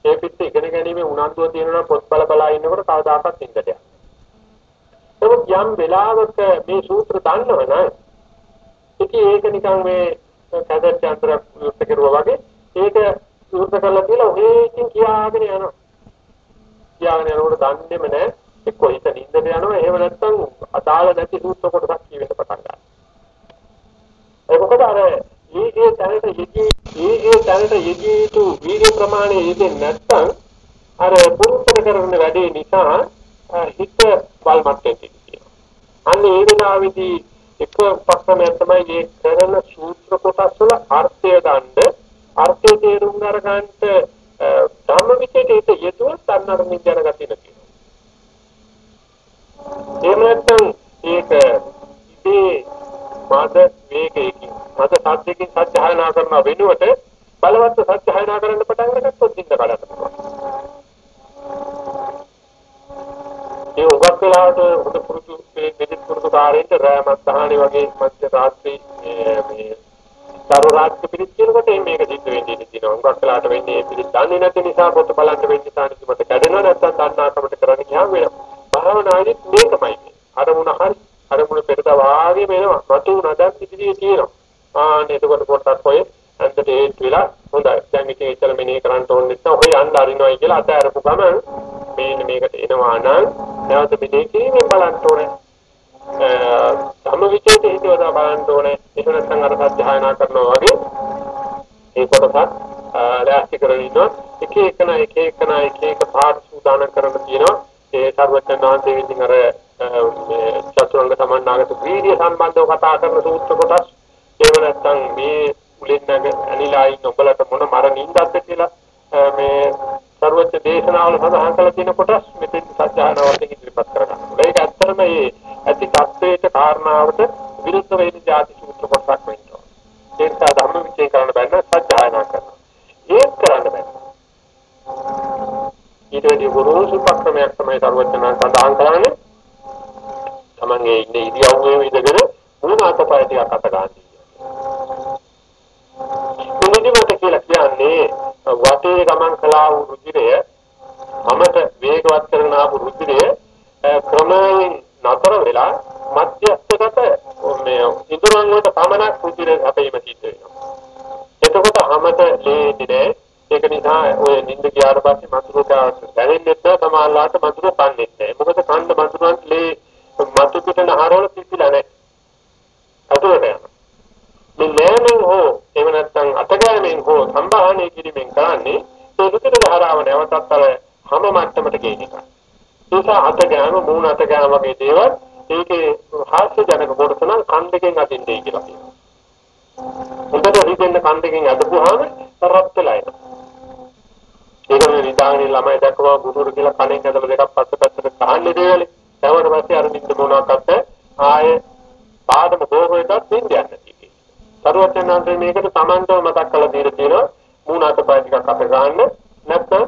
S1: ඒ පිට ඉගෙන ගැනීම උනන්දුව තියෙනවා පොත් බල බලා ඉන්නකොට කවදාකවත් ඉන්නට යන්නේ. නමුත් යම් වෙලාවක මේ සූත්‍ර දන්නවනම් ඉතින් ඒක නිකන් මේ කැසට් යන්ත්‍රයක් විවෘත කරුවා වගේ ඒක විවෘත කරලා තියලා ඔහේ ඉතින් කියාගෙන යනවා. කියාගෙන යනකොට දන්නේම නැහැ එක්ක හිත නිින්දට යනවා එහෙම නැත්නම් අදාළ නැති සූත්‍ර කොටසක් කියවෙන්න පටන් ගන්නවා. එතකොට අර ඒ ඒ තැනට යෙදී ඒ ඒ තැනට යෙදී යුතු වීර්ය ප්‍රමාණය යෙදෙන්නේ නැත්නම් අර පුරුතර කරන වැඩේ නිසා හිත බල්මත් වෙන්නේ. අන්න ඒ වෙලාවේදී එක පක්ෂමයක් තමයි මේ කරන සූත්‍ර කොටස් වල අර්ථය ගන්න අර්ථය තේරුම් අරගන්නට ධම්ම විචේතයට යෙදුවත් අන්නර නිජන ගතිය තියෙනවා. එහෙම නැත්නම් ඒක ඉතේ මද වේගයකින් මද සත්‍යකින් සත්‍යයනා කරන වෙනුවට බලවත් සත්‍යයනා කරන්න පටන් ගත්තොත් ඉන්න බලන්න පුළුවන්. ඒ උගත් වෙලාවට උඩ පුරුදු මේ දෙදි පුරුදු කාර්යයට රැමත් තහණි වගේ මධ්‍ය රාත්‍රී මේ තරු රාත්‍රී පිළිත් කියනකොට මේක සිද්ධ වෙන්නේ තියෙනවා. උගත් වෙලාවට වෙන්නේ පිළිත් දන්නේ නැති නිසා පොත බලන්න වෙන්නේ සානිසි මත කැඩෙනවා නැත්නම් දන්නාකමට කරන්න ගියාම වෙනවා. භාවනාවේත් මේකමයි. අරමුණ හරි අරමුණ පෙරට වාගේ වෙනවා. මතු නදක් ඉදිරියේ තියෙනවා. ආන්න එතකොට පොට්ටක් ඔය අන්තට ඒත් වෙලා හොඳයි. දැන් ඉතින් ඉතල මෙනේ කරන්න ඕනේ නැත්නම් ඔය යන්න අරිනවයි කියලා අතහැරපු ගමන් මේන්න මේකට එනවා නම් නැවත මෙනේ කිරීමෙන් බලන්න ඕනේ. ධම්ම විචේත හිතවදා බලන්න ඕනේ. ඒක නැත්නම් අර සත්‍යයනා කරනවා වගේ ඒ කොටසත් ලෑස්ති කරගෙන ඉන්නවා. එක එකන එක එකන එක එක පාඩ සූදානම් කරන්න තියෙනවා. ඒ සර්වඥාන්සේ විසින් අර මේ චතුරංග සමන්නාගත වීර්ය සම්බන්ධව කතා කරන සූත්‍ර කොටස් ඒව නැත්නම් මේ කුලෙන් ඇනිලා ඉන්න ඔබලට මොන මර නිින්දක්ද කියලා මේ ਸਰවච දේශනාවල සඳහන් කරලා තියෙන කොටස් මෙතෙන් සත්‍යන වශයෙන් ඉදිරිපත් කරගන්නවා. ඒක ඇත්තටම මේ ඇති தത്വයට කාරණාවට විරුද්ධ වෙන ಜಾති සූත්‍ර කොටසක් වෙනවා. ඒ නිසා ධර්ම විචේ කරන්න බෑ සත්‍යයනා කරනවා. ඒක කරන්න බෑ. ඊට වඩා ගුරුසු පක්‍රමයක් තමයි ਸਰවචන සඳහන් කරන්නේ. තමන්ගේ ඉන්නේ ඉරියව්වේ ඉඳගෙන මුණ අතපය ටිකක් අත ගන්න. මෙන්නදිමත කියලා කියන්නේ වටේ ගමන් කළා වූ රුධිරය මමට වේගවත් කරන ආපු රුධිරය ක්‍රමයෙන් නතර වෙලා මධ්‍යස්ථගත මේ ඉදරන් වලට පමණක් රුධිරය හැපීම සිද්ධ වෙනවා. එතකොට හැමත ලේදිනේ ඒක නිසා ඔය නිින්ද ගියාට පස්සේ මතුරුට දැනෙන්නේ නැහැ සමහරලාට මතුරු පන්නේ නැහැ. මොකද කන්න මතුරුන්ට ලේ මතු පිටන ආහාරවල පිපිලා නැහැ. අතුරට යනවා. මේ නෑමෙන් හෝ එහෙම නැත්නම් අතගෑමෙන් හෝ සම්භාහනය කිරීමෙන් කරන්නේ ඒ රුධිර ධාරාව නැවතත් අර හැම මට්ටමට ගේන එක. ඒක අතගෑම මූණ අතගෑම වගේ දේවල් ඒකේ හාස්‍ය ජනක කොටස නම් කන් දෙකෙන් අදින්නේ කියලා කියනවා. හොඳට හිතෙන්න කන් දෙකෙන් අදපුවාම තරත් වෙලා එනවා. ඒක මේ නිදාගෙන ළමයි දැක්කම බුදුරු කියලා කණෙන් ඇදලා දෙකක් පස්ස පැත්තට කහන්නේ දේවලේ. ඊට පස්සේ අර නිින්ද මොනවාකට ආයේ පාදම බෝවෙටත් නිින්ද යන්නේ. සරුවචනාන්තේ මේකට Tamanටම මතක් කරලා දීලා තියෙනවා මූණ අතපය ටිකක් අත ගන්න නැත්නම්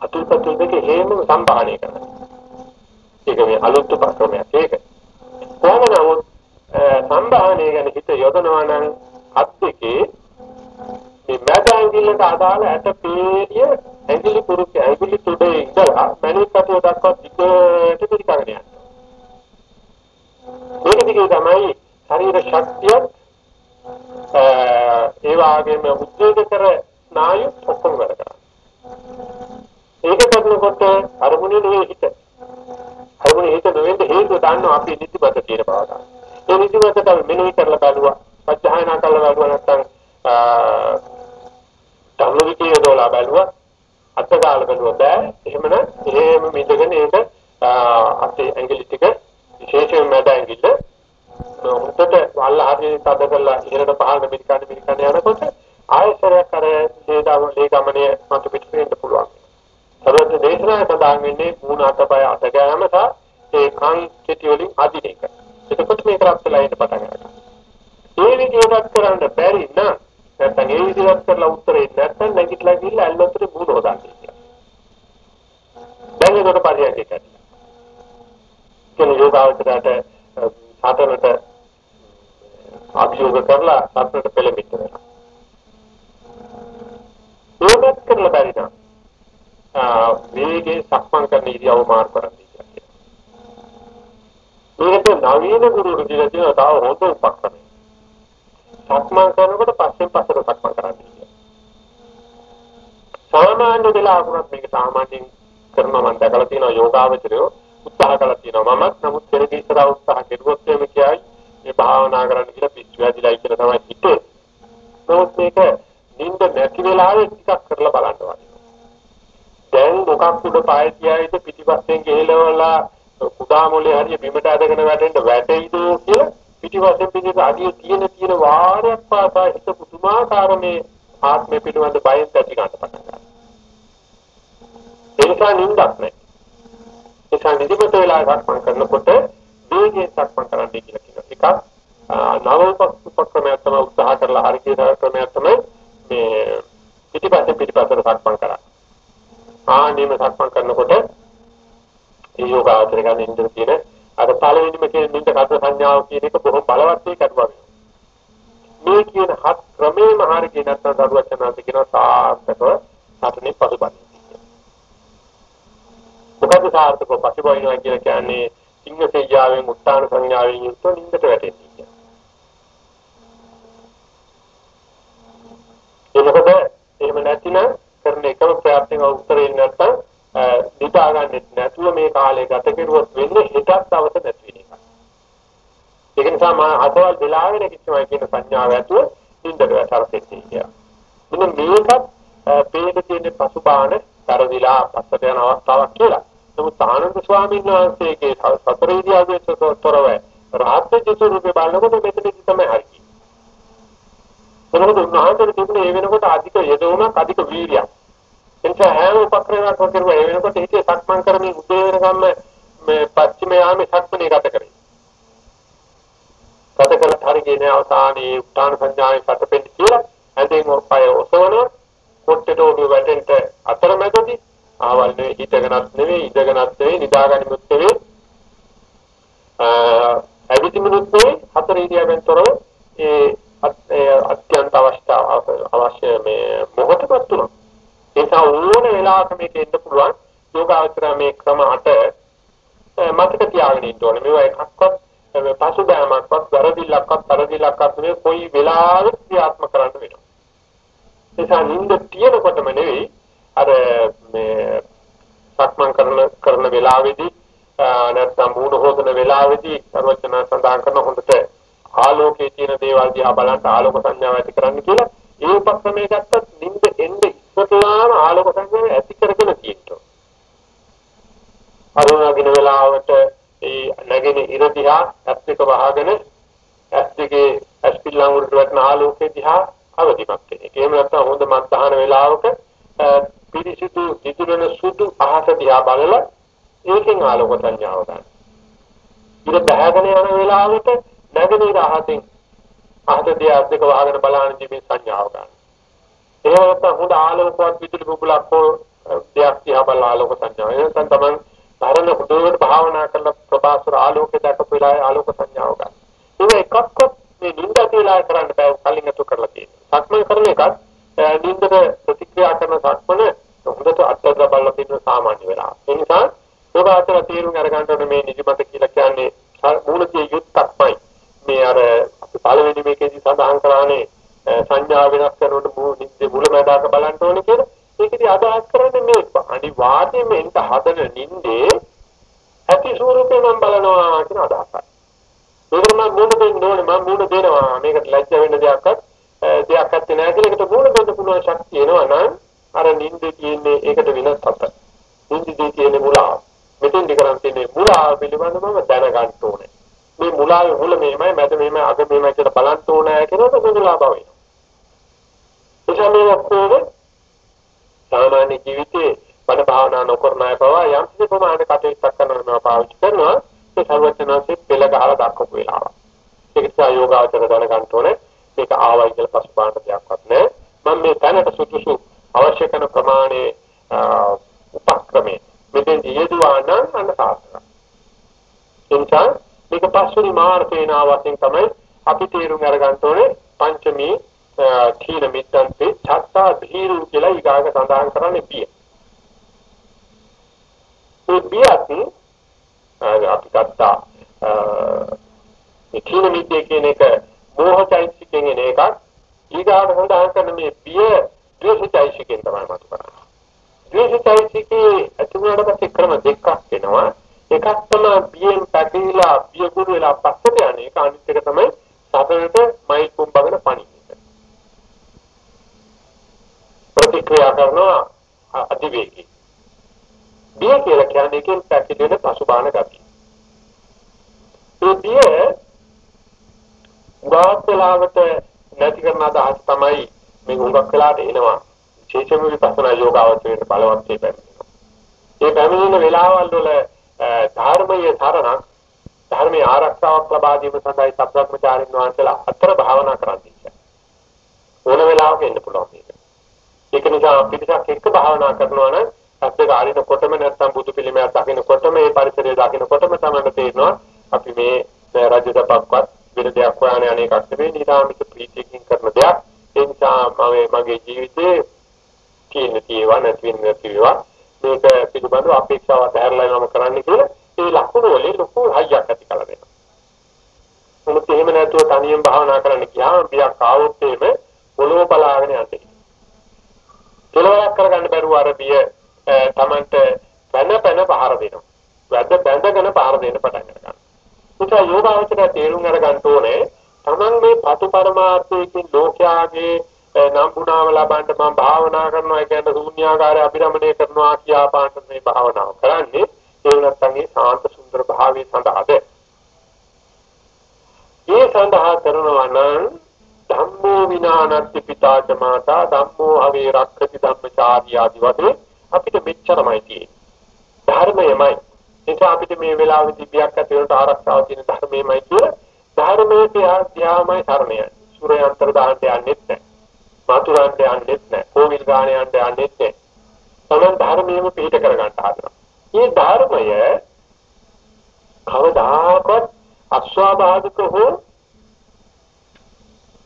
S1: අතුල්පතුල් දෙකේ හේම සම්භාහණය කරනවා. ඒක මේ අලුත් උපක්‍රමයක් ඒක. කොහොම නමුත් සම්භාහණය ගැන හිත යොදනවා නම් අත් දෙකේ මේ මැද ඇඟිල්ලට අදාළ ඇට පේරිය ඇඟිලි පුරුක ඇඟිලි තුඩේ ඉඳලා මැණික් කටුව දක්වා දිගට පිටකගෙන යනවා. මේක දිගේ තමයි ශරීර ශක්තිය ඒ වගේම උද්වේග කර නායු ඔක්කොම වැඩ කරනවා. ඒක කරනකොට අරමුණේ හිත අරමුණේ හිත නොවෙන්න හේතුව දන්නවා අපි නිදිමත තියෙන බව ගන්න. ඒ නිදිමතට මෙනෙහි කරලා බලුවා. අධ්‍යයනා කරලා බලුවා නැත්නම් ධර්මවිචය දෝලා බැලුවා අත්දාල බැලුවා බෑ එහෙමනම් එහෙම මිදගෙන ඒක අපේ ඇඟිලි ටික විශේෂයෙන්ම මැද ඇඟිල්ල හොඳට වල්ල හරියට තද කරලා ඉහළට පහළට මිරිකන්න මිරිකන්න යනකොට ආයතරයක් අර හේදාව ඒ ගමනේ මතු පිට වෙන්න පුළුවන්. සර්වඥ දේශනාවේ සඳහන් වෙන්නේ මූණ අතපය අත ගෑම සහ ඒ කන් කෙටි වලින් අදින එක. එතකොට මේක රත්ලා ඉන්න පටන් ගන්නවා. ඒ විදිහට කරන්න බැරි නම් නැත්නම් ඒ විදිහට කරලා උත්තරේ නැත්නම් නැගිටලා ගිහලා ඇල්ලතර බුණ හොදන්නේ කියලා. දැන් ඒකට පරිහරණය කරනවා. කියන යෝගාවචරයට සාතරට අභියෝග කරලා සාතරට පෙළඹිට වෙනවා. ඒකත් කරලා බැරි නම් වේගේ සක්මන් කරන ඉරියව්ව මාරු කරන්නේ කියලා. මේකට නවීන ගුරුවරු කියලා තියෙනවා තව හොඳ උපක්‍රමයක්. සක්මන් කරනකොට පස්සෙන් පස්සට සක්මන් කරන්නේ. සාමාන්‍ය වෙලාවකට මේක සාමාන්‍යයෙන් කරනවා මම දැකලා තියෙනවා යෝගාවචරයෝ උත්සාහ කළා තියෙනවා මමත් නමුත් පෙරදී ඉස්සරහ උත්සාහ කෙරුවොත් එමේ කියයි මේ භාවනා කරන්න කියලා පිස්සු වැදිලා කියලා තමයි හිතේ. නමුත් මේක නිින්ද නැති වෙලාවේ ටිකක් කරලා බලන්න වගේ. දැන් මොකක් උඩ පාය තියායිද පිටිපස්සෙන් ගෙහෙලවලා කුඩා මොලේ හරිය බිමට අදගෙන වැටෙන්න වැටෙයිද කියලා පිටිපස්සෙන් පිටිට අඩිය තියෙන තියෙන වාරයක් පාසා හිත පුදුමාකාර මේ ආත්මය පිළිබඳ බයෙන් ඇති ගන්න පටන් ගන්නවා. ඒ නිසා නිින්දක් නැහැ. ඒ නිසා නිදිමත වෙලා සක්මන් කරනකොට වේගයෙන් සක්මන් කරන්න කියලා කියනවා. එකක් නව උපක්‍රමයක් තමයි උත්සාහ කරලා හරි කියන ක්‍රමයක් තමයි මේ පිටිපස්සේ පිටිපස්සට සක්මන් කරන්නේ. ආනිම සක්මන් කරනකොට ඒ යෝගාචර ගන්න ඉන්ද්‍ර තියෙන අර පළවෙනිම කියන නිින්ද කත සංඥාව කියන එක බොහොම බලවත් එකක් කරුවා. මේ කියන හත් ක්‍රමේම හරියට නැත්නම් දරුවචනාන්ත කියන සාර්ථකව සටනේ පසුබන්නේ. මොකද සාර්ථකව පසුබිනවා කියලා කියන්නේ සිංහ සෙයියාවෙන් උත්තාන සංඥාවෙන් යුක්ත නිින්දට වැටෙන්නේ කියන්නේ. ඒ මොකද එහෙම නැතිනම් කරන එකම ප්‍රයත්නක උත්තරේ නැත්තම් නිදා ගන්නෙත් නැතුව මේ කාලය ගත කෙරුවොත් වෙන්නේ හෙටත් දවස නැති වෙන එක. ඒක නිසා මම අදවල් වෙලාවෙ නැගිටිනවා කියන සංඥාව ඇතුව නිින්දට වැටෙන්නේ කියලා. මෙන්න මේකත් පේන තියෙන පසුබාන කරදිලා පස්සට යන අවස්ථාවක් කියලා. නමුත් ආනන්ද ස්වාමීන් වහන්සේගේ සතර ඉරියව්වේ තොරව රාත්‍රී චතු රූපේ බලනකොට මෙතනදි තමයි හරි. මොකද උන්වහන්සේ තිබුණේ ඒ වෙනකොට අධික යදවුමක් අධික වීර්යයක්. එනිසා හැම උපක්‍රමයක් කරුවා ඒ වෙනකොට හිතේ සක්මන් කරමින් උදේ වෙනකම් මේ පස්චිම යාමේ සක්මනේ ගත කරේ. ගත කළ හරියනේ අවසානයේ උත්තාන සංඥාවේ සැතපෙන්න කියලා ඇඳෙන් ඔපය ඔසවන කොට්ටේට ඔබ වැටෙන්න අතරමැදදී ආවල් නෙවෙයි හිටගෙනත් නෙවෙයි ඉඳගෙනත් නෙවෙයි නිදාගනිමුත් නෙවෙයි. ඇවිදිමුත් නෙවෙයි හතර ඉරියව්වෙන් තොරව ඒ අත්‍යන්ත අවස්ථාව අවශ්‍ය මේ මොහොතකට තුනක්. ඒක ඕන වෙලාවක මේක එන්න පුළුවන්. යෝගාවචර මේ ක්‍රම අට මතක තියාගෙන ඉන්න ඕනේ. මේවා එකක්වත් පසුබෑමක්වත් වැරදිලක්වත් තරදිලක්වත් නෙවෙයි කොයි වෙලාවෙත් ක්‍රියාත්මක කරන්න වෙනවා. නිසා නිින්ද තියෙනකොටම නෙවෙයි අර මේ සක්මන් කරන කරන වෙලාවේදී නැත්නම් මූණ හොදන වෙලාවේදී සර්වචන සඳහන් කරන හොඳට ආලෝකයේ තියෙන දේවල් දිහා බලන්න ආලෝක සංඥාව ඇති කරන්න කියලා ඒ උපක්‍රමයේ ගත්තත් නිින්ද එන්නේ ඉස්සරලාම ආලෝක සංඥාව ඇති කරගෙන තියෙනවා. අරුණාගින වෙලාවට ඒ නැගෙන ඉර දිහා ඇස් දෙක වහගෙන ඇස් දෙකේ ඇස් පිල්ලම් වලට වටන ආලෝකයේ දිහා අවදිමත් වෙන එක. එහෙම නැත්නම් හොඳ මත්හන වෙලාවක පිරිසිදු ඉදිරෙන සුදු අහස දිහා බලලා ඒකෙන් ආලෝක සංඥාව ගන්න. ඉර බහගෙන යන වෙලාවට නැගෙන ඉර අහසෙන් අහස දිහා ඇස් දෙක වහගෙන බලන ජීවි සංඥාව ගන්න. එහෙම නැත්නම් හොඳ ආලෝකවත් විදුලි බුබුලක් හෝ දෙයක් දිහා බලලා ආලෝක සංඥාව. එහෙනම් තමයි ධර්ම හොඳට භාවනා කරලා ප්‍රභාස්වර ආලෝකය දැකපු වෙලාවේ ආලෝක සංඥාව ගන්න. ඒක එකක්වත් මේ නිින්ද කියලා කරන්න බෑ කලින් අතු කරලා තියෙනවා. සක්මන් කරන එකත් නිින්දට ප්‍රතික්‍රියා කරන සක්මන හොඳට අත්දැක බලලා තියෙන සාමාන්‍ය වෙලාව. ඒ නිසා යෝගාචර තීරුම් අරගන්න මේ නිදිමත කියලා කියන්නේ මූලික යුක්තක්මයි. මේ අර අපි පළවෙනි මේකේදී සඳහන් කරානේ සංඥා වෙනස් කරනකොට මූ නිද්දේ මුලමදාක බලන්න ඕනේ කියලා. ඒකදී අදහස් කරන්නේ මේ අනිවාර්යයෙන්ම එන්ට හදන නින්දේ ඇති ස්වරූපේ මම බලනවා කියන අදහසයි. ඒකට මම මුණ දෙන්න ඕනේ මම මුණ දෙනවා. මේකට ලැජ්ජ වෙන්න දෙයක්වත් දෙයක් නැත්තේ නෑ කියලා ඒකට මුණ දෙන්න පුළුවන් ශක්තිය එනවා නම් අර නින්දේ කියන්නේ ඒකට වෙනස් අත. නින්දේ කියන්නේ මුලාව. මෙතෙන් දිකරන් තියෙන්නේ මුලාව පිළිබඳවම දැනගන්න ඕනේ. මේ මුලාවේ මුල මෙහෙමයි මැද මෙහෙමයි අග මෙහෙමයි කියලා බලන්න ඕනේ කියනකොට මුලා බව වෙනවා. එනිසා මේ ඔක්කොම සාමාන්‍ය ජීවිතේ බණ භාවනා නොකරන අය පවා යම් කිසි ප්‍රමාණයක කටයුත්තක් කරනවා පාවිච්චි කරනවා ඒ සර්වඥාන්සේ පෙළ ගහලා දක්වපු වෙලාව. ඒක නිසා යෝගාචර දැනගන්න ඕනේ මේක ආවයි කියලා පසුබාහන දෙයක්වත් නෑ. මම මේ තැනට සුදුසු අවශ්‍ය කරන ප්‍රමාණයේ උපක්‍රමයේ මෙතෙන් යෙදුවා නම් අන්න සාර්ථකයි. එනිසා මේක පස්වෙනි මාර්ගේනාවකින් තමයි අපි තේරුම් අරගන්න ඕනේ පංචමී කීන මිත්තන්ති ඡත්තා ධීරු කියලා ඊගාක සඳහන් කරන්නේ පිය. ඒ පියත් අපි ගත්තා ඒ කීන මිත්තේ කියන එක මෝහචෛත්‍යයෙන් එන එකක් ඊගාක සඳහන් කරන මේ පිය ද්වේෂචෛත්‍යයෙන් තමයි මතු කරන්නේ. ද්වේෂචෛත්‍යකේ ඇතුළට පස්සේ ක්‍රම දෙකක් වෙනවා. එකක් තමයි බියෙන් පැකිලා බියගුරු වෙලා පස්සට යන්නේ ඒක අනිත් එක තමයි සතරට මයිල් කුම්බගෙන පණින්න. ප්‍රතික්‍රියා කරනවා අධිවේගී. බිය කියලා කියන්නේ එකෙන් පැකිලෙන පසුබාන ගතිය. ඒ බිය වාස්තලාවට නැති කරන අදහස් තමයි මේ හුඟක් වෙලාට එනවා. විශේෂම විපස්සනා යෝගාවචරයට බලවත් වෙන්නේ. ඒ පැමිණෙන වෙලාවල් වල ධර්මයේ තරණක් ධර්මයේ ආරක්ෂාවක් ලබා දීම සඳහා සබ්‍රක්‍මචාරින් වහන්සේලා අතර භාවනා කරන්නේ. ඕන වෙලාවක එන්න පුළුවන් මේක. ඒක නිසා පිටසක් එක්ක භාවනා කරනවා නම් අත්දක ආරිනකොටම නැත්තම් බුදු පිළිමයක් දකින්නකොටම මේ පරිසරය දකින්නකොටම තමයි තේරෙනවා අපි මේ රාජ්‍යසභාවක්වත් වෙන දෙයක් හොයන්නේ අනේකක් නෙවෙයි නිරාමිත ප්‍රීතියකින් කරන දෙයක්. ඒ නිසා මම මගේ ජීවිතේ තියෙන තියෙවා නැති වෙන නැතිවා මේක පිළිබඳව අපේක්ෂාවක් ඇරලා යනම කරන්න කියලා ඒ ලක්ෂණ වලින් ලොකු හයියක් ඇති කළ දෙනවා. මොකද එහෙම නැතුව තනියෙන් භාවනා කරන්න ගියාම බියක් ආවොත් එහෙම පොළොව බලාගෙන යන්නේ. කෙලවරක් කරගන්න බැරුව අර බිය තමන්ට පැන පැන පහර දෙනවා. වැද බැඳගෙන පහර දෙන්න පටන් ගන්නවා. ඒක යෝගාවචරය තේරුම් අරගන්න ඕනේ තමන් මේ පතු පරමාර්ථයකින් ලෝකයාගේ නම්බුනාව ලබන්න මම භාවනා කරනවා ඒ කියන්නේ ශූන්‍යාකාරය අභිරමණය කරනවා කියා පාන්න මේ භාවනාව කරන්නේ. ඒ නැත්නම් ඒ ශාන්ත සුන්දර භාවයේ සඳහාද? ඒ සඳහා කරනවා නම් ධම්මෝ විනානත්ති පිතාච මාතා ධම්මෝ අවේ රක්ඛති ධම්මචාරී ආදි වශයෙන් අපිට මෙච්චරමයි තියෙන්නේ. ධර්මයමයි. ඒක අපිට මේ වෙලාවේදී බියක් ඇති වෙනට ආරක්ෂාව තියෙන ධර්මයමයි කියලා ධර්මයේ තියාමයි ධර්මයයි සූර්යයන්තර දාන්න යන්නේ නැහැ මතුරන්ට යන්නේ නැහැ. කෝවිල් ගාන යන්න යන්නේ නැහැ. තමන් ධර්මයේම පිළිට කර ගන්න හදනවා. මේ ධර්මය කවදාකවත් අස්වාභාවික හෝ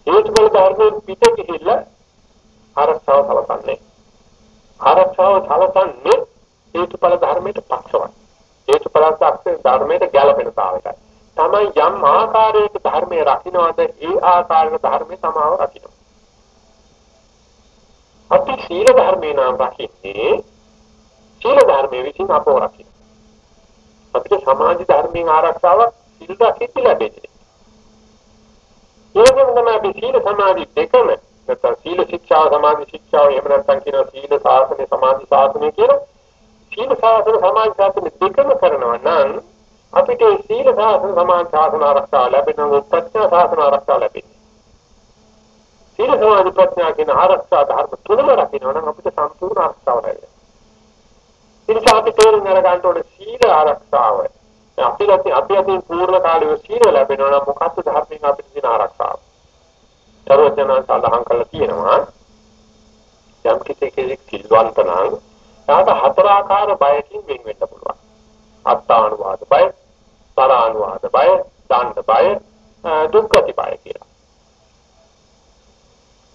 S1: හේතුඵල ධර්මයෙන් පිට ගිහිල්ලා ආරක්ෂාව සලසන්නේ. ආරක්ෂාව සලසන්නේ හේතුඵල ධර්මයට පක්ෂවත්. හේතුඵල ධර්මයට ගැළපෙන තාලයකට. තමයි යම් ආකාරයක ධර්මයේ රකින්නවද ඒ ආකාරයක ධර්මයේ සමාව රකින්න. අපි සීල ධර්මේ නම් රකින්නේ සීල ධර්මයේ විසින් අපව රකින්න. අපිට සමාජ ධර්මයෙන් ආරක්ෂාවක් සීල දකින්න ලැබෙන්නේ. ඒකෙන් තමයි අපි සීල සමාධි දෙකම නැත්නම් සීල ශික්ෂා සමාධි ශික්ෂා එහෙම නැත්නම් කියන සීල සාසන සමාධි සාසනය කියන සීල සාසන සමාධි සාසන දෙකම කරනවා නම් අපිට සීල සාසන සමාධි සාසන ආරක්ෂාව ලැබෙනවා ප්‍රඥා සාසන ආරක්ෂාව ලැබෙනවා. සීල සමාධි ප්‍රඥා කියන ආරක්ෂා ධර්ම තුනම රකින්න නම් අපිට සම්පූර්ණ ආරක්ෂාව ලැබෙනවා. ඉතින් අපි තේරුම් අරගන්න ඕනේ සීල ආරක්ෂාව. අපි අපි අපි අතින් පූර්ණ කාලීව සීල ලැබෙනවා නම් මොකක්ද ධර්මයෙන් අපිට දෙන ආරක්ෂාව? සර්වඥයන් සඳහන් කළා තියෙනවා යම් කිසි කෙනෙක් සිල්වන්ත නම් එයාට හතර ආකාර බයකින් වෙන් වෙන්න පුළුවන්. අත්තානුවාද බය, පරානුවාද බය, දණ්ඩ බය, දුක්ඛති බය කියලා.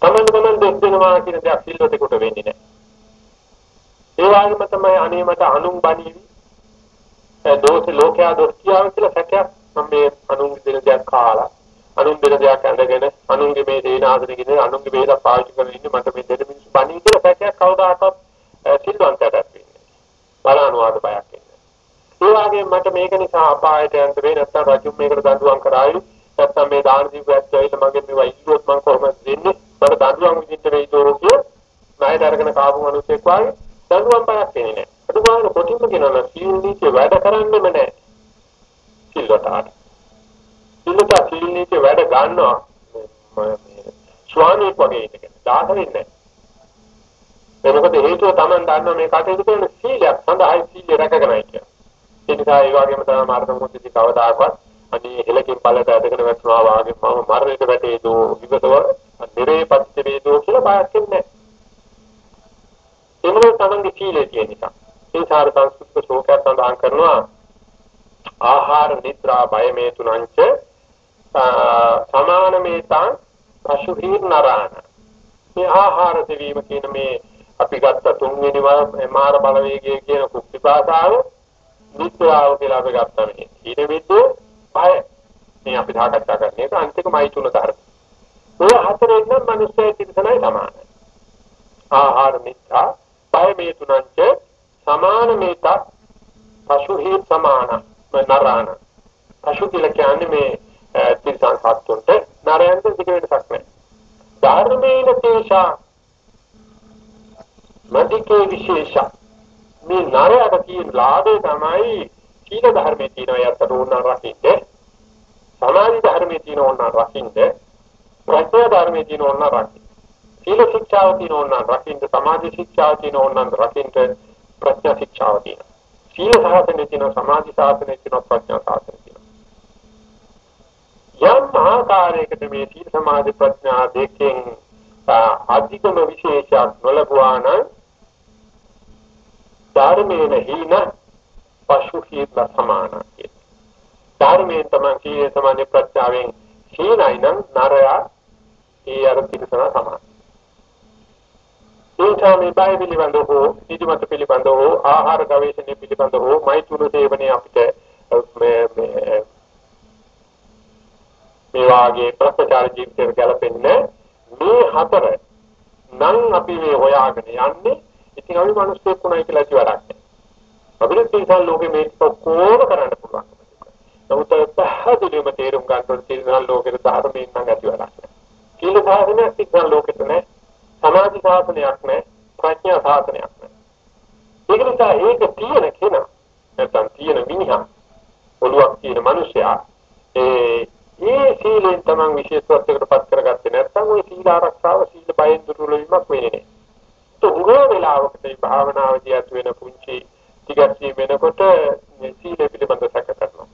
S1: තමන් තමන් දෙස් දෙනවා කියන දේ සිල්වතෙකුට වෙන්නේ නැහැ. ඒ වගේම තමයි අනේ මට අනුන් බණීවි. දෝෂ ලෝකයා දොස් කියාව කියලා සැකයක් මම මේ අනුන් දෙන දෙයක් කාලා අනුන් දෙන දෙයක් ඇඳගෙන අනුන්ගේ මේ දේනාසනකින් අනුන්ගේ බේද පාවිච්චි කරගෙන ඉන්නේ මට මේ දෙන්න මිනිස්සු බණී කියලා සැකයක් කවදාකවත් සිල්වන්තයට වෙන්නේ. බලනුවාද බයක් එන්නේ. ඒ වගේම මට මේක නිසා අපායට යන්න වෙයි නැත්නම් රජු මේකට දඬුවම් කරાવી නැත්නම් මේ දාන දීපුවත් ඇවිල්ලා මගෙන් මේවා ඉල්ලුවොත් මම කොහොමද දෙන්නේ? මට දඬුවම් විදිහට වෙයි දෝකිය ණයට අරගෙන කාපු මිනිස්සෙක් වගේ දඬුවම් පයක් දෙන්නේ නැහැ. අඩු ගන්න කොටින්ම කියනවා සීල් නීතිය වැඩ කරන්නෙම නැහැ. සිල්වතාට. සිල්වතා සීල් නීතිය වැඩ ගන්නවා ස්වාමීක් වගේ ඉඳගෙන. දාස වෙන්නේ නැහැ. මොකද හේතුව Taman දන්නවා මේ කටයුතු කරන සීලයක් සඳහායි සීලය රැකගෙනයි කියන්නේ. ඒ නිසා ඒ වගේම තමයි මාර්ග මොහොතදී කවදාකවත් අනේ හෙලකින් පළට ඇදගෙන වැටුණා වාගේ මම මරණයට වැටේදෝ විගතව නිරේ පත්‍ය වේදෝ කියලා බයක් නැහැ. එමුණු තමන්ගේ සීලය තියෙන නිසා. ඒ සාර සංස්කෘතික ශෝකයක් සඳහන් කරනවා ආහාර නිද්‍රා බය මේ තුනංච සමාන මේතං පශුහීර් නරාණ. මේ ආහාර දෙවීම කියන මේ අපි ගත්ත තුන්වෙනි මාර බලවේගය කියන කුක්තිපාසාව නිද්‍රාව කියලා අපි ගත්තා මේ. ඊට විද්දෝ බය මේ අපි සාකච්ඡා කරන්නේ ඒක අන්තිමයි තුන ධර්ම. ඔය හතරෙන් නම් මිනිස්සු තිරසනයි සමානයි. ආහාර මිත්‍යා, බය මේ තුනංච සමාන මේත පශු හි සමාන නරාණ පශු කියලා කියන්නේ මේ තිරසන් සත්තුන්ට නරයන්ට දිග වෙනසක් නැහැ ධර්මේන තේෂා මධිකේ විශේෂ. මේ නරයට තියෙන ලාභය තමයි සීල ධර්මයේ තියෙන යත්තට ඕන රකින්න. සමාධි ධර්මයේ තියෙන ඕන රකින්න. ප්‍රඥා ධර්මයේ තියෙන ඕන රකින්න. සීල ශික්ෂාව තියෙන ඕන රකින්න. සමාධි ශික්ෂාව තියෙන ඕන රකින්න. ප්‍රඥා ශික්ෂාව තියෙන. සීල සාසනයේ තියෙන සමාධි සාසනයේ තියෙන ප්‍රඥා සාසනයේ තියෙන. යම් ආකාරයකට මේ සීල සමාධි ප්‍රඥා දෙකෙන් අධිකම විශේෂයක් නොලබුවා නම් ධර්මේන හීන පශු හීන සමානයි. ධර්මයෙන් තමයි සීල සමාධි ප්‍රත්‍යාවෙන් හීනයි නම් නරයා ඒ අර පිටසන සමානයි. ඒකම මේ බය පිළිබඳව හෝ නිදිමත පිළිබඳව හෝ ආහාර ගවේෂණය පිළිබඳව හෝ මෛත්‍රී සේවනයේ අපිට මේ මේ මේ වාගේ ප්‍රත්‍යාර ජීවිතයකට ගැලපෙන්නේ මේ හතර නම් අපි මේ හොයාගෙන යන්නේ ඉතින් අපි මිනිස්සුෙක් වුණයි කියලා කිව්ව වැඩක් නෑ. අපිට තීසල් ලෝකෙ මේ කොහොම කරන්න පුළුවන්. නමුත් පැහැදිලිවම තේරුම් ගන්න ඕනේ තීසල් ලෝකෙට ධර්මයෙන් නම් ඇති වැඩක් නෑ. කීල සාසනයක් තීසල් ලෝකෙට නෑ. සමාධි සාසනයක් නෑ. ප්‍රඥා සාසනයක් නෑ. ඒක නිසා ඒක තියෙන කෙනා නැත්නම් තියෙන මිනිහා ඔළුවක් තියෙන මිනිසයා ඒ මේ සීලෙන් තමන් විශේෂත්වයකට පත් කරගත්තේ නැත්නම් ওই සීල ආරක්ෂාව සීල බයෙන් දුර්වල වීමක් වෙන්නේ නැහැ. උගෝ වෙලාවකට මේ භාවනාවදී ඇති වෙන පුංචි ටිකක් වෙනකොට සීල පිළිබඳ සැක කරනවා.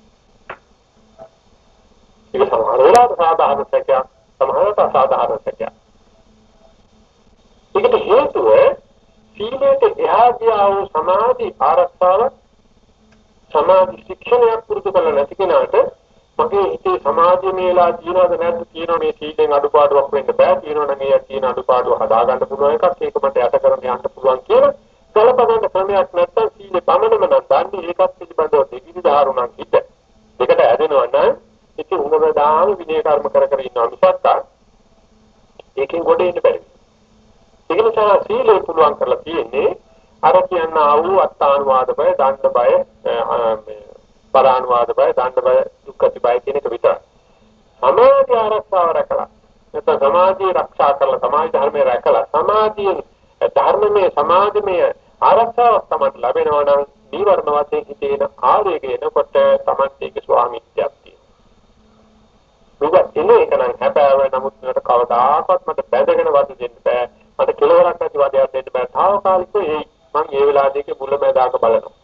S1: ඒක සමහර වෙලාවට සාධාරණ සැකයක්, සමහරට අසාධාරණ සැකයක්. ඒකට හේතුව සීලයට එහා ගියා වූ සමාධි ආරක්ෂාව සමාධි ශික්ෂණයක් පුරුදු කරලා නැති කෙනාට මගේ හිතේ සමාධිය මේලා තියෙනවද නැද්ද තියෙනවා මේ සීලෙන් අඩුපාඩුවක් වෙන්න බෑ. තියෙනවා නම් ඒ තියෙන අඩුපාඩුව හදා ගන්න පුළුවන් එකක්. ඒක මට යට කරගෙන යන්න පුළුවන් කියලා කලපගන්න ක්‍රමයක් නැත්තම් සීලේ පමණම නම් දන්නේ ඒකත් පිළිබඳව දෙකිනි දහරුණක් හිට දෙකට ඇදෙනවා නම් ඉතින් උඹදාම විනය කර්ම කර කර ඉන්නවා මිසක් ඒකෙන් ගොඩ එන්න බැරි. ඒක නිසා සීලේ පුළුවන් කරලා තියෙන්නේ අර කියන ආ වූ අත්තානුවාද බය දණ්ඩ බය පරානුවාද බය දණ්ඩ බය දුක්ඛති බය කියන එක විතරයි. සමාධි ආරක්ෂාව රැකලා නැත්නම් සමාධිය ආරක්ෂා කරලා සමාධි ධර්මයේ රැකලා සමාධියෙන් ධර්මමය සමාධිමය ආරක්ෂාවක් තමයි ලැබෙනවා නම් නීවරණ වශයෙන් හිතේන ආවේගය එනකොට තමයි ඒක ස්වාමිත්වයක් තියෙනවා. මේක එන්නේ එක නම් හැබෑව නමුත් මට කවදාකවත් මට බැඳගෙන වද දෙන්න බෑ. මට කෙලවරක් නැති වදයක් දෙන්න බෑ. తాවකාලිකව ඒ මම ඒ වෙලාවේදී මුලමෙදාක බලනවා.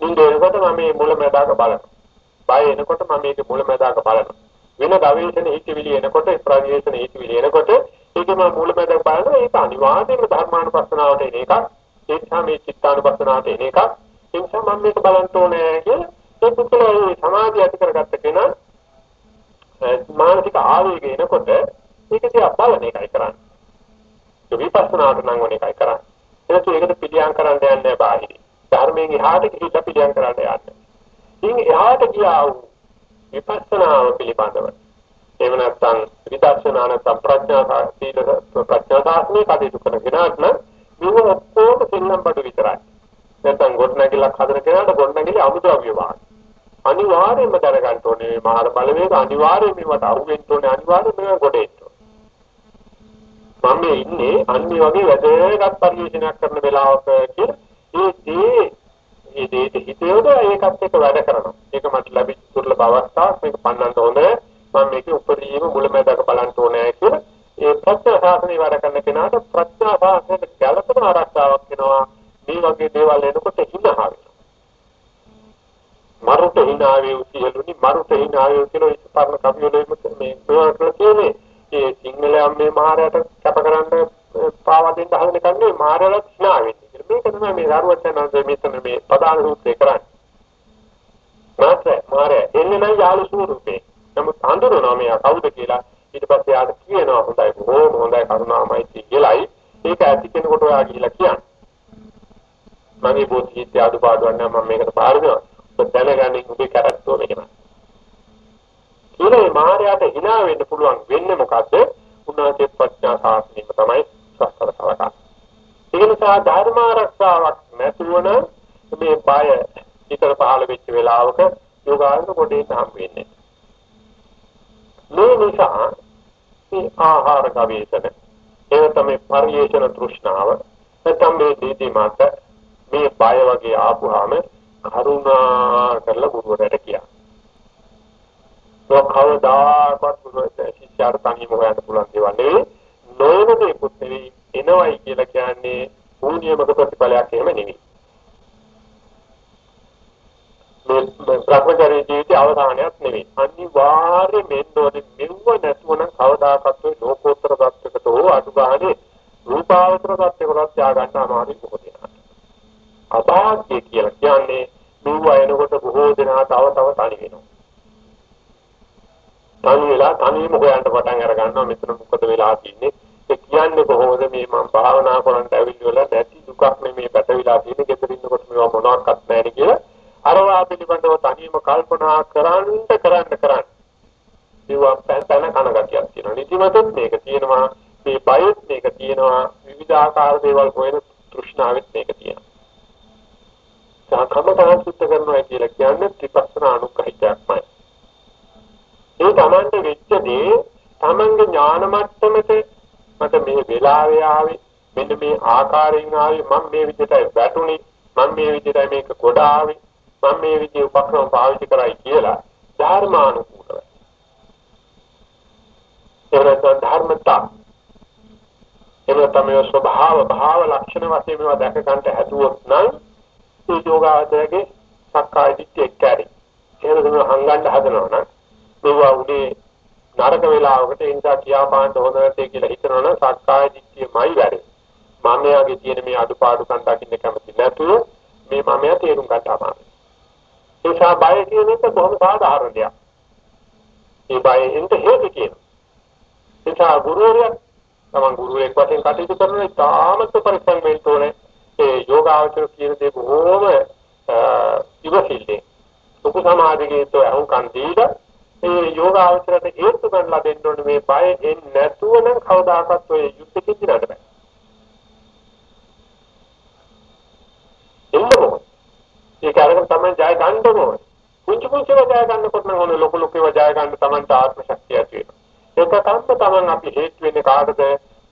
S1: නින්ද එනකොට මම මේ මුලමෙදාක බලනවා. බය එනකොට මම මේක මුලමෙදාක බලනවා. වෙන ගවේෂණ හිතවිලි එනකොට ප්‍රවේශන හිතවිලි එනකොට ඒක මම මුලමෙදාක බලනවා. ඒක අනිවාර්යයෙන්ම ධර්මානුපස්සනාවට එන එකක්. ඒ නිසා මේ චිත්තානුපස්සනාවට එන එකක්. ඒ නිසා මම මේක බලන්න ඕනේ කියලා ඒ පුතේ සමාධිය ඇති කරගත්ත කෙනා මානසික ආවේගය එනකොට ඒක දිහා බලන එකයි කරන්නේ. ඒ විපස්සනාට නම් ඕන එකයි කරන්නේ. ඒක ඒකට පිළියම් කරන්න යන්නේ බාහිරින්. ධර්මයෙන් එහාට ගිහිල්ලා පිළියම් කරන්න යන්නේ. ඉතින් එහාට ගියා වූ විපස්සනාව පිළිබඳව එහෙම නැත්නම් විදර්ශනා නැත්නම් ප්‍රඥා සීල ප්‍රඥා සාස්ත්‍රයේ කටයුතු කරන කෙනාට නම් මේව ඔක්කොම දෙන්නම් බඩු විතරයි. නැත්නම් ගොඩනැගිල්ලක් හදන කෙනාට ගොඩනැගිලි අමුද්‍රව්‍ය වාහන. අනිවාර්යයෙන්ම දැනගන්න ඕනේ මේ මහා බලවේග අනිවාර්යයෙන්ම මේවට අහු වෙන්න ඕනේ අනිවාර්යයෙන්ම මේව ගොඩේන්න මම ඉන්නේ අන්නේ වගේ වැදගත් පරිශීලනයක් කරන වෙලාවක කියලා ඒ දේ ඒ දේට හිතේද ඒකත් එක්ක වැඩ කරනවා. ඒක මට ලැබිච්ච දුර්ලභ අවස්ථාවක් මේක පන්නන්න ඕනේ. මම මේකේ උපරිම මුලමෙදක බලන්න ඕනේ කියලා ඒ ප්‍රඥා ශාසනය වැඩ කරන කෙනාට ප්‍රඥා ශාසනයට ගැළපෙන ආරක්ෂාවක් වෙනවා. මේ වගේ දේවල් එනකොට හිනහා මරුට හිනාවේ උසියලුනි මරුට හිනාවේ කියලා ඉස්පර්ණ කවියලෙම මේ ප්‍රවර්තන කියන්නේ ඒ සිංහලයන් මේ මහරයට කැප කරන්න පාවා දෙන්න හදන කන්නේ මහරයට හිනා වෙන්නේ. මේක තමයි මේ දරුවචනන්ද මෙතන මේ පදාන සූත්‍රය කරන්නේ. මාත්‍ර මාරය එන්නේ නම් යාළු ස්වරූපේ. නමුත් අඳුරනවා මෙයා කවුද කියලා ඊට පස්සේ යාට කියනවා හොඳයි බොහොම හොඳයි කරුණාමයිති කියලායි ඒක ඇති කෙනෙකුට ඔයා ගිහිලා කියන්නේ. මගේ බෝධිහිත අඩුපාඩුවක් නම් මම මේකට පාර දෙනවා. ඔබ දැනගන්නේ උඹේ කරත්තෝ මේක. ඊළඟ මාරයට hina වෙන්න පුළුවන් වෙන්නේ මොකද්ද? උන්වහන්සේ ප්‍රඥා සාසනයම තමයි සස්තර කලකන්නේ. ඒ නිසා ධර්ම ආරක්ෂාවක් නැතුව නම් මේ බය ඊතර පහළ වෙච්ච වෙලාවක යෝගාවචර කොටේ හම් වෙන්නේ. මේ නිසා මේ ආහාර ගවේෂණ ඒ තමයි පරිේශන තෘෂ්ණාව නැත්නම් මේ දීති මාත මේ බය වගේ ආපුවාම කරුණා කරලා ගුරුවරයාට කියනවා. ඒ කවදාකවත් ගුරුවරයා ශිෂ්‍යයාට තනියම හොයන්න පුළුවන් දේවල් නෙවෙයි. නොවන දේකුත් නෙවෙයි එනවයි කියලා කියන්නේ පූර්ණියමක ප්‍රතිඵලයක් එහෙම නෙවෙයි. මේ භ්‍රමචර්ය ජීවිතයේ අවසානයක් නෙවෙයි. අනිවාර්යයෙන් මෙන්න ඕනේ මෙව නැතුව නම් කවදාකවත් ඔය ලෝකෝත්තර தත්වයකට හෝ අඩු ගානේ රූපාවචර தත්වයකට ත්‍යා ගන්න අමාරුයි කොහොමද? අභාග්‍ය කියලා කියන්නේ මෙව එනකොට බොහෝ දෙනා තව තව තනි වෙනවා. තනි වෙලා තනියම හොයන්න පටන් අර ගන්නවා මෙතන මොකද වෙලා තියෙන්නේ? ඒ කියන්නේ කොහොමද මේ මම භාවනා කරන්න ඇවිල්ලා නැති දුකක් නෙමේ පැටවිලා තියෙන්නේ. ගෙදර ඉන්නකොට මේවා මොනවාක්වත් නැහැ කියලා අරවා පිළිබඳව තනියම කල්පනා කරන්න කරන්න කරන්න. ඒවා පැන කනගතියක් තියෙනවා. නිදිමතත් මේක තියෙනවා. මේ බයත් මේක තියෙනවා. විවිධාකාර දේවල් හොයන තෘෂ්ණාවෙත් මේක තියෙනවා. සාකම සාසුද්ධ කරනවා කියලා කියන්නේ ත්‍රිපස්සනා අනුග්‍රහිතයක්මයි. ඒ තමන්ට වෙච්ච දේ තමන්ගේ ඥාන මට්ටමට මට මේ වෙලාවේ ආවේ මෙන්න මේ ආකාරයෙන් ආවේ මම මේ විදිහටයි වැටුනේ මම මේ විදිහටයි මේක කොට ආවේ මම මේ විදිහේ උපක්‍රම පාවිච්චි කරයි කියලා ධර්මානුකූලව. එවනතන ධර්මතා. එවන තමයි ස්වභාව භාව ලක්ෂණ වශයෙන් මේවා දැක ගන්නට හැදුවොත් නම් ඒ යෝගාවචරයේ සක්කාය දිට්ඨිය එක්කරි එහෙම තමයි හංගන්න හදනවා නම් මේවා උනේ නරක වේලාවකට ඒ නිසා කියාපාන්න හොඳ නැtei කියලා හිතනවනම් සක්කාය දිට්ඨියමයි වැඩේ මම යාගේ තියෙන මේ අඩුපාඩුකම් දකින්න කැමති නැතුව මේ මමයා තේරුම් ගන්න අමාරුයි ඒ නිසා බය කියන එක බොහොම සාධාරණ දෙයක්. ඒ බය එන්න හේතු කියනවා. ඒ නිසා ගුරුවරයා තමන් ගුරුවරයෙක් වශයෙන් කටයුතු කරන ඉතාමත් පරිස්සම් වෙන්න ඕනේ. ඒ යෝගාචර කියන දේ බොහොම ඉවසිල්ලේ. ලොකු සමාජයේ තෝ අහුම්කන් දීලා ඒ යෝගාචරයට හේතු ගන්නලා දෙන්න ඕනේ මේ බය එන්නේ නැතුව නම් කවදාකවත් ඔය යුද්ධෙ කිදිනට බෑ. එන්නම ඒක අරගෙන තමයි ජය ගන්න ඕනේ. කුංචු කුංචුව ජය ගන්නකොට නම් ඕනේ ලොකු ලොකුව ජය ගන්න තමන්ට ආත්ම ශක්තිය ඇති වෙනවා. ඒක තමයි තමන් අපි හේතු වෙන්නේ කාටද?